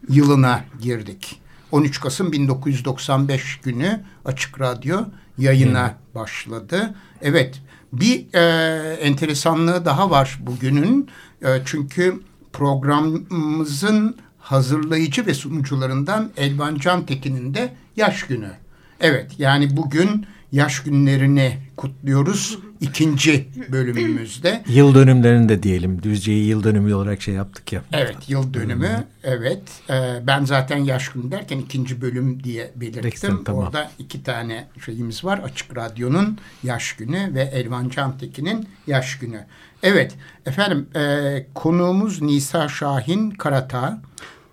yılına girdik. 13 Kasım 1995 günü Açık Radyo yayına hmm. başladı. Evet bir e, enteresanlığı daha var bugünün. E, çünkü programımızın hazırlayıcı ve sunucularından Elvan Cantekin'in de yaş günü. Evet yani bugün yaş günlerini kutluyoruz ikinci bölümümüzde. Yıl dönümlerini de diyelim. Düzce'yi yıl dönümü olarak şey yaptık ya. Evet yıl dönümü. Hmm. Evet. Ee, ben zaten yaş günü derken ikinci bölüm diye belirttim. Tamam. Orada iki tane şeyimiz var. Açık Radyo'nun yaş günü ve Elvan Cantekin'in yaş günü. Evet efendim e, konuğumuz Nisa Şahin Karata.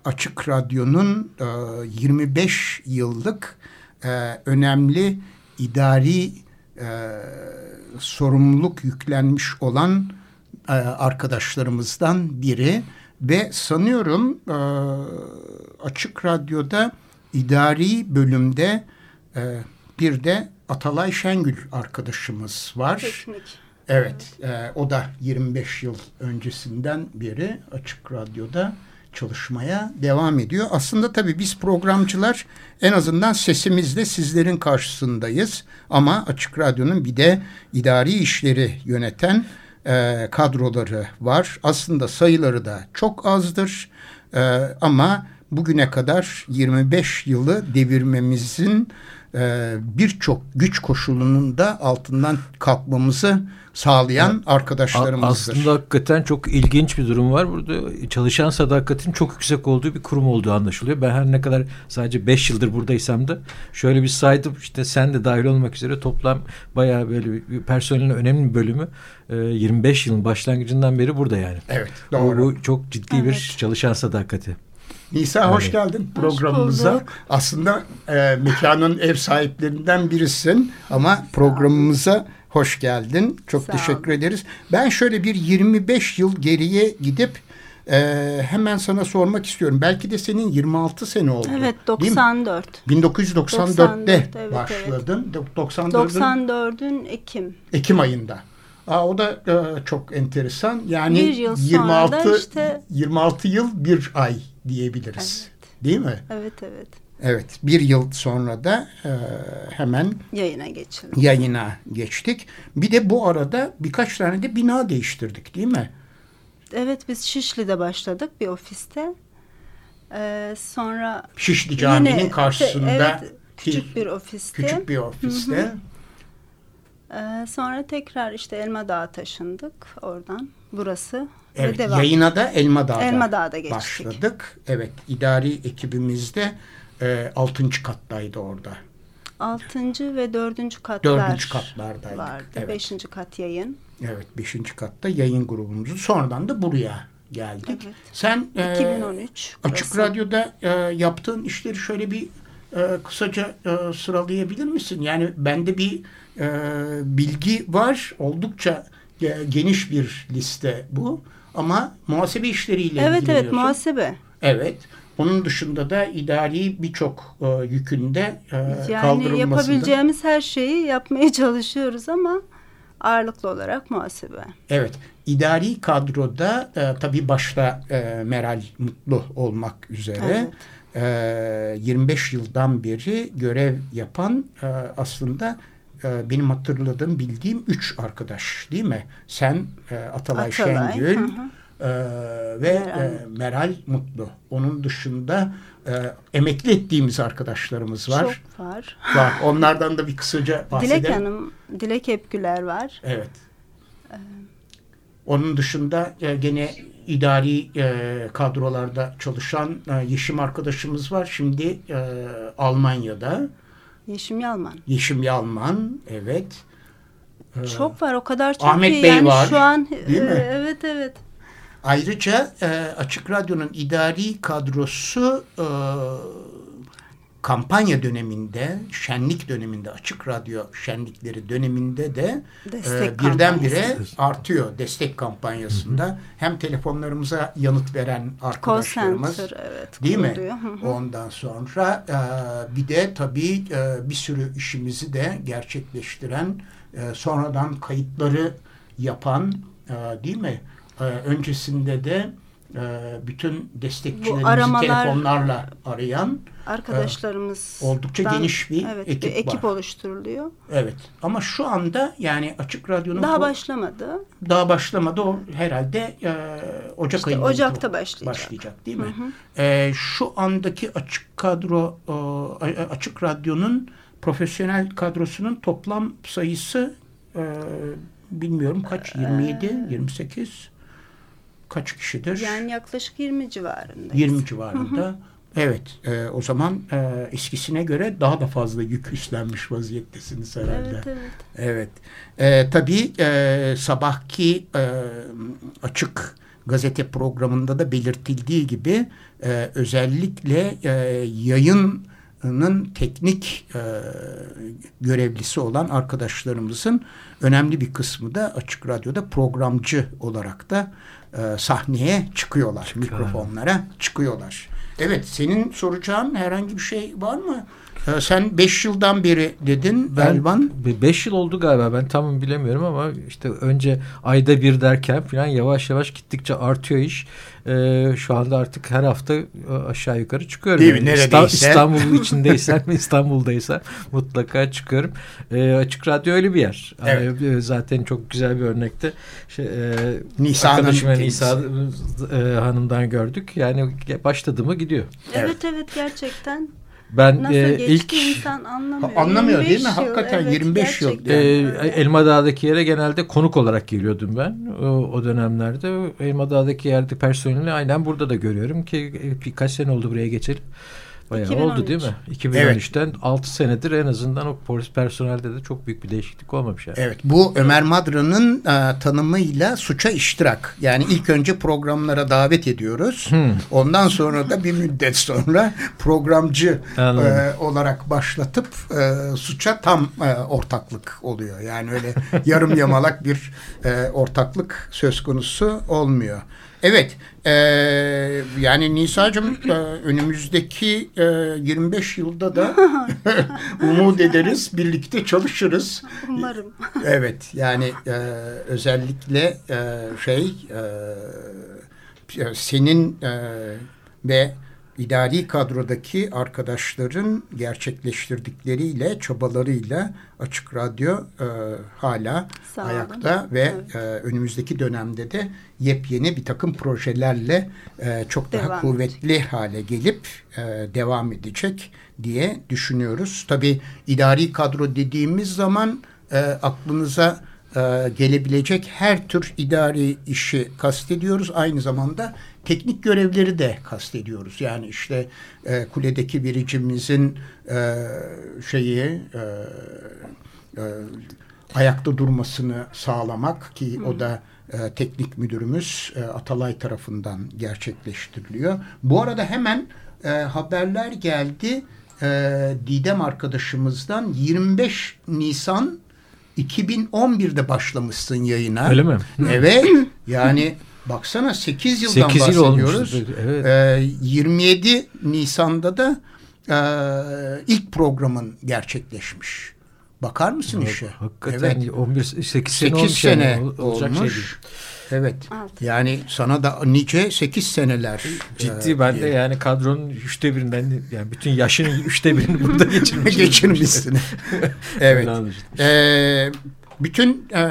Açık Radyo'nun e, 25 yıllık e, önemli idari e, sorumluluk yüklenmiş olan e, arkadaşlarımızdan biri ve sanıyorum e, Açık Radyo'da idari bölümde e, bir de Atalay Şengül arkadaşımız var. Teknik. Evet, e, o da 25 yıl öncesinden beri Açık Radyo'da çalışmaya devam ediyor. Aslında tabii biz programcılar en azından sesimizle sizlerin karşısındayız. Ama Açık Radyo'nun bir de idari işleri yöneten e, kadroları var. Aslında sayıları da çok azdır. E, ama bugüne kadar 25 yılı devirmemizin e, birçok güç koşulunun da altından kalkmamızı sağlayan arkadaşlarımızdır. Aslında hakikaten çok ilginç bir durum var. Burada çalışan sadakatin çok yüksek olduğu bir kurum olduğu anlaşılıyor. Ben her ne kadar sadece beş yıldır buradaysam da şöyle bir saydım işte sen de dahil olmak üzere toplam bayağı böyle bir personelin önemli bir bölümü 25 yılın başlangıcından beri burada yani. Evet doğru. Bu, bu çok ciddi evet. bir çalışan sadakati. Nisa hoş geldin hoş programımıza. Bulduk. Aslında e, mekanın ev sahiplerinden birisin ama programımıza hoş geldin. Çok Sağ teşekkür olun. ederiz. Ben şöyle bir 25 yıl geriye gidip e, hemen sana sormak istiyorum. Belki de senin 26 sene oldu. Evet 94. 1994'te 94, evet, başladın. Evet. 94'ün 94'ün Ekim. Ekim ayında. Aa, o da e, çok enteresan. Yani bir yıl 26 işte... 26 yıl bir ay diyebiliriz. Evet. Değil mi? Evet evet. Evet bir yıl sonra da e, hemen yayına geçildi. Yayına geçtik. Bir de bu arada birkaç tane de bina değiştirdik değil mi? Evet biz Şişli'de başladık bir ofiste. Ee, sonra Şişli Camii'nin yine, karşısında evet, küçük bir ofiste. Küçük bir ofiste. Hı hı. Ee, sonra tekrar işte Elma Dağı taşındık oradan. Burası Evet, devam. yayına da Elma Dağ'da, Elma Dağ'da geçtik. başladık. Evet, idari ekibimizde e, altıncı kattaydı orada. Altıncı ve dördüncü katlar dördüncü katlardaydık. vardı. Evet. Beşinci kat yayın. Evet, beşinci katta yayın grubumuzu. Sonradan da buraya geldik. Evet. Sen 2013 e, Açık Radyo'da e, yaptığın işleri şöyle bir e, kısaca e, sıralayabilir misin? Yani bende bir e, bilgi var. Oldukça geniş bir liste bu. Ama muhasebe işleriyle Evet evet muhasebe. Evet. Onun dışında da idari birçok e, yükünde e, yani kaldırılmasında. yapabileceğimiz her şeyi yapmaya çalışıyoruz ama ağırlıklı olarak muhasebe. Evet. İdari kadroda e, tabii başta e, Meral Mutlu olmak üzere evet. e, 25 yıldan beri görev yapan e, aslında e, benim hatırladığım bildiğim üç arkadaş değil mi? Sen e, Atalay, Atalay Şengül, hı hı e, ve Meral. E, Meral Mutlu. Onun dışında e, emekli ettiğimiz arkadaşlarımız var. Çok var. Var. Onlardan da bir kısaca bahsedelim. Dilek Hanım, Dilek Hepgüler var. Evet. Ee, Onun dışında e, gene idari e, kadrolarda çalışan e, Yeşim arkadaşımız var. Şimdi e, Almanya'da. Yeşim Yalman. Yeşim Yalman, evet. Ee, çok var o kadar çok Ahmet iyi. Bey yani var. Şu an değil mi? e, evet evet. Ayrıca e, Açık Radyo'nun idari kadrosu e, kampanya döneminde, şenlik döneminde, Açık Radyo şenlikleri döneminde de Destek e, birdenbire artıyor destek kampanyasında. Hem telefonlarımıza yanıt veren arkadaşlarımız. Center, evet, Değil mi? Hı hı. Ondan sonra e, bir de tabii e, bir sürü işimizi de gerçekleştiren, e, sonradan kayıtları yapan, e, değil mi? E, öncesinde de bütün destekçilerimizi aramalar- telefonlarla arayan Arkadaşlarımız oldukça geniş bir evet, ekip bir ekip var. oluşturuluyor. Evet. Ama şu anda yani Açık Radyo'nun Daha başlamadı. daha başlamadı. O herhalde e, Ocak İşte ayında Ocak'ta başlayacak. başlayacak değil mi? E, şu andaki açık kadro e, Açık Radyo'nun profesyonel kadrosunun toplam sayısı e, bilmiyorum kaç? 27, 28 kaç kişidir? Yani yaklaşık 20 civarında. 20 civarında. Evet, e, o zaman e, eskisine göre daha da fazla yük üstlenmiş vaziyettesiniz herhalde. Evet evet. Evet. E, tabii e, sabahki e, açık gazete programında da belirtildiği gibi e, özellikle e, yayının teknik e, görevlisi olan arkadaşlarımızın önemli bir kısmı da Açık Radyo'da programcı olarak da e, sahneye çıkıyorlar. Mikrofonlara çıkıyorlar. Evet, senin soracağın herhangi bir şey var mı? E, sen 5 yıldan beri dedin Ben Elvan. 5 yıl oldu galiba ben tam bilemiyorum ama işte önce ayda bir derken falan yavaş yavaş gittikçe artıyor iş. Ee, şu anda artık her hafta e, aşağı yukarı çıkıyorum. Değil mi? Yani Neredeyse. İsta- İstanbul'un içindeysem İstanbul'daysam mutlaka çıkıyorum. Ee, açık radyo öyle bir yer. Evet. Ee, zaten çok güzel bir örnekte şey, e, Nisa Hanım arkadaşım kendisi. Nisa e, Hanım'dan gördük. Yani başladı mı gidiyor. Evet evet, gerçekten. Ben Nasıl e, geçti ilk insan anlamıyor. Ha, anlamıyor değil mi? 25 yıl, Hakikaten evet, 25 yıl. gerçekten Ee, öyle. Elma Dağ'daki yere genelde konuk olarak geliyordum ben o, o dönemlerde. Elma Dağ'daki yerde personeli aynen burada da görüyorum ki e, birkaç sene oldu buraya geçelim. Bayağı 2013. oldu değil mi? 2013'ten 6 senedir en azından o polis personelde de çok büyük bir değişiklik olmamış yani. Evet bu Ömer Madra'nın e, tanımıyla suça iştirak. Yani ilk önce programlara davet ediyoruz. Hmm. Ondan sonra da bir müddet sonra programcı Anladım. e, olarak başlatıp e, suça tam e, ortaklık oluyor. Yani öyle yarım yamalak bir e, ortaklık söz konusu olmuyor. Evet, e, yani Nisa'cığım e, önümüzdeki e, 25 yılda da umut ederiz, birlikte çalışırız. Umarım. Evet yani e, özellikle e, şey e, senin e, ve idari kadrodaki arkadaşların gerçekleştirdikleriyle çabalarıyla Açık Radyo e, hala Sağ olun. ayakta ve Evet. e, önümüzdeki dönemde de yepyeni bir takım projelerle e, çok daha Devam kuvvetli hale gelip e, devam edecek diye düşünüyoruz. Tabii idari kadro dediğimiz zaman e, aklınıza e, gelebilecek her tür idari işi kastediyoruz. Aynı zamanda teknik görevleri de kastediyoruz. Yani işte e, kuledeki biricimizin e, şeyi e, e, ayakta durmasını sağlamak ki o da e, teknik müdürümüz e, Atalay tarafından gerçekleştiriliyor. Bu arada hemen e, haberler geldi. E, Didem arkadaşımızdan 25 Nisan 2011'de başlamışsın yayına. Öyle mi? Evet. Yani baksana 8 yıldan 8 yıl olmuş. bahsediyoruz. Evet. Ee, 27 Nisan'da da e, ilk programın gerçekleşmiş. Bakar mısın işe? Hakikaten Evet. 11 8 sene 8 olmuş sene olacak şey değil. olmuş. evet. Altı. Yani sana da nice 8 seneler. Ciddi e, ben de yani kadronun üçte birinden yani bütün yaşının üçte birini burada geçirmişim. geçirmişsin. evet. Ee, bütün e,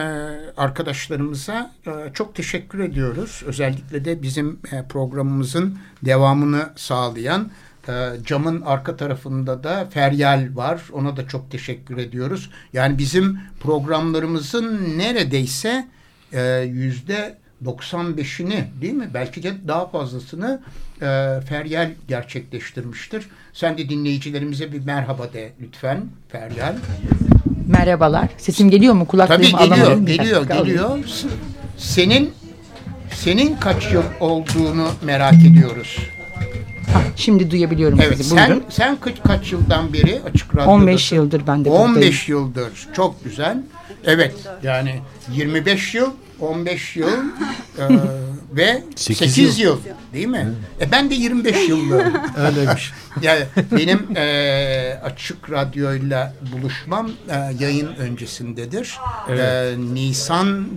arkadaşlarımıza e, çok teşekkür ediyoruz. Özellikle de bizim e, programımızın devamını sağlayan e, camın arka tarafında da Feryal var. Ona da çok teşekkür ediyoruz. Yani bizim programlarımızın neredeyse e, yüzde 95'ini değil mi? Belki de daha fazlasını e, Feryal gerçekleştirmiştir. Sen de dinleyicilerimize bir merhaba de lütfen Feryal. Merhabalar. Sesim geliyor mu? Kulaklığımı Tabii geliyor, alamadım. geliyor, geliyor. Senin senin kaç yıl olduğunu merak ediyoruz. Ha, şimdi duyabiliyorum evet, sizi. Buyurun. Sen, sen kaç, kaç yıldan beri açık radyoda? 15 yıldır ben de 15 buradayım. yıldır. Çok güzel. Evet yani 25 yıl, 15 yıl e, ve 8, 8 yıl. yıl değil mi? E ben de 25 yıldır. Öyleymiş. yani benim e, açık radyoyla buluşmam e, yayın öncesindedir. Evet. E, Nisan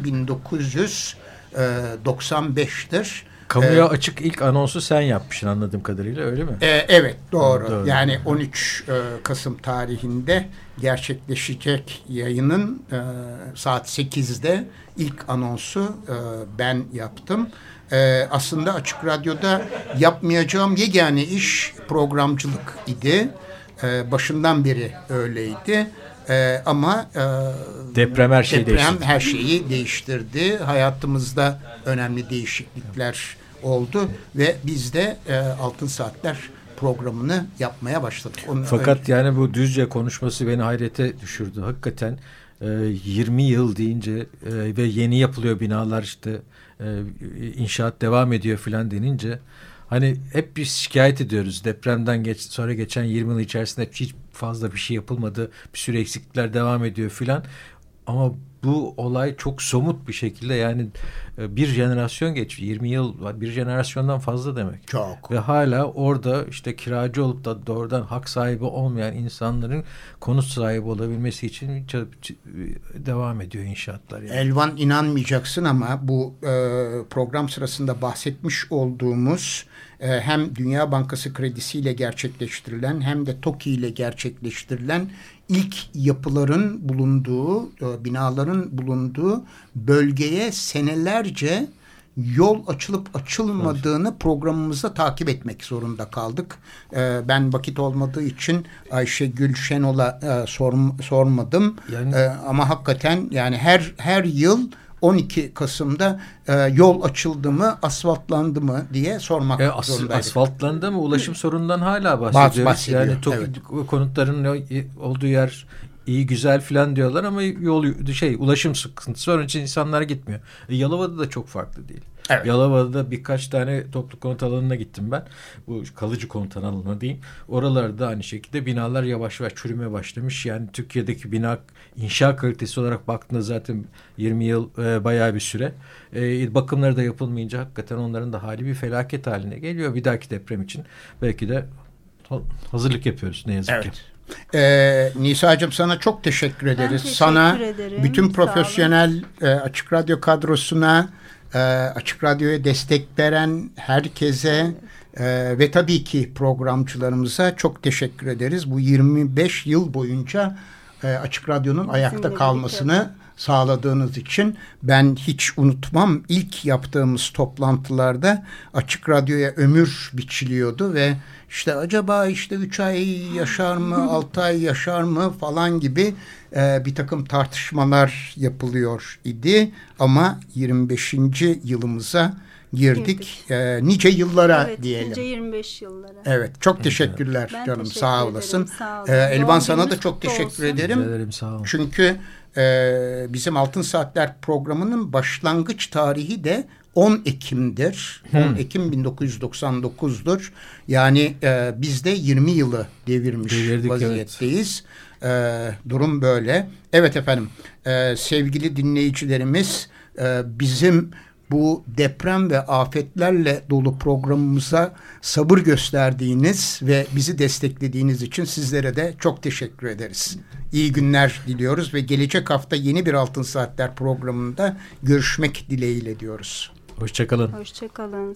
1995'tir. Kamuya ee, açık ilk anonsu sen yapmışsın anladığım kadarıyla öyle mi? E, evet doğru. doğru. Yani 13 e, Kasım tarihinde gerçekleşecek yayının e, saat 8'de ilk anonsu e, ben yaptım. E, aslında Açık Radyo'da yapmayacağım yegane iş programcılık idi. E, başından beri öyleydi. Ee, ama e, deprem her şeyi deprem değiştirdi. her şeyi değiştirdi. Hayatımızda önemli değişiklikler oldu ve biz de e, Altın Saatler programını yapmaya başladık. Onun Fakat öyle... yani bu Düzce konuşması beni hayrete düşürdü. Hakikaten e, 20 yıl deyince e, ve yeni yapılıyor binalar işte e, inşaat devam ediyor filan denince hani hep biz şikayet ediyoruz. Depremden geç, sonra geçen 20 yıl içerisinde hiç fazla bir şey yapılmadı. Bir sürü eksiklikler devam ediyor filan. Ama bu olay çok somut bir şekilde yani e, bir jenerasyon geç 20 yıl bir jenerasyondan fazla demek. Çok. Ve hala orada işte kiracı olup da doğrudan hak sahibi olmayan insanların konut sahibi olabilmesi için devam ediyor inşaatlar. Yani. Elvan inanmayacaksın ama bu e, program sırasında bahsetmiş olduğumuz e, hem Dünya Bankası kredisiyle gerçekleştirilen hem de TOKİ ile gerçekleştirilen ilk yapıların bulunduğu, e, binaların bulunduğu bölgeye senelerce yol açılıp açılmadığını evet. programımızda takip etmek zorunda kaldık. E, ben vakit olmadığı için Ayşegül Şenol'a e, sormadım. Yani... ama hakikaten yani her her yıl 12 Kasım'da e, yol açıldı mı, asfaltlandı mı diye sormak e, as zorundaydık. Asfaltlandı mı? Ulaşım sorunundan hala bahsediyoruz. Bahsediyor, yani evet. konutların olduğu yer iyi güzel filan diyorlar ama yol şey ulaşım sıkıntısı. Onun için insanlar gitmiyor. E, Yalova'da da çok farklı değil. Evet. Yalova'da birkaç tane toplu konut alanına gittim ben. Bu kalıcı konut alanına diyeyim. Oralarda aynı şekilde binalar yavaş yavaş çürüme başlamış. Yani Türkiye'deki bina inşa kalitesi olarak baktığında zaten 20 yıl e, bayağı bir süre. E, bakımları da yapılmayınca hakikaten onların da hali bir felaket haline geliyor. Bir dahaki deprem için belki de hazırlık yapıyoruz ne yazık evet. ki. Ee, Nisa'cığım sana çok teşekkür ederiz. teşekkür sana ederim. bütün profesyonel e, Açık Radyo kadrosuna e, Açık Radyo'ya destek veren herkese e, ve tabii ki programcılarımıza çok teşekkür ederiz. Bu 25 yıl boyunca e, Açık Radyo'nun ayakta kalmasını sağladığınız için ben hiç unutmam. İlk yaptığımız toplantılarda Açık Radyo'ya ömür biçiliyordu ve işte acaba işte 3 ay yaşar mı 6 ay yaşar mı falan gibi e, bir takım tartışmalar yapılıyor idi ama 25. yılımıza girdik. E, nice yıllara evet, diyelim. Nice 25 yıllara. Evet çok teşekkürler ben canım teşekkür sağ olasın. Ederim, sağ olun. E, Elvan sana da çok teşekkür olsun. ederim. ederim sağ olun. Çünkü e, bizim Altın Saatler programının başlangıç tarihi de 10 Ekim'dir. Hmm. 10 Ekim 1999'dur. Yani e, biz de 20 yılı devirmiş Devirdik, vaziyetteyiz. Evet. E, durum böyle. Evet efendim e, sevgili dinleyicilerimiz e, bizim bu deprem ve afetlerle dolu programımıza sabır gösterdiğiniz ve bizi desteklediğiniz için sizlere de çok teşekkür ederiz. İyi günler diliyoruz ve gelecek hafta yeni bir Altın Saatler programında görüşmek dileğiyle diyoruz. Hoşçakalın. Hoşçakalın.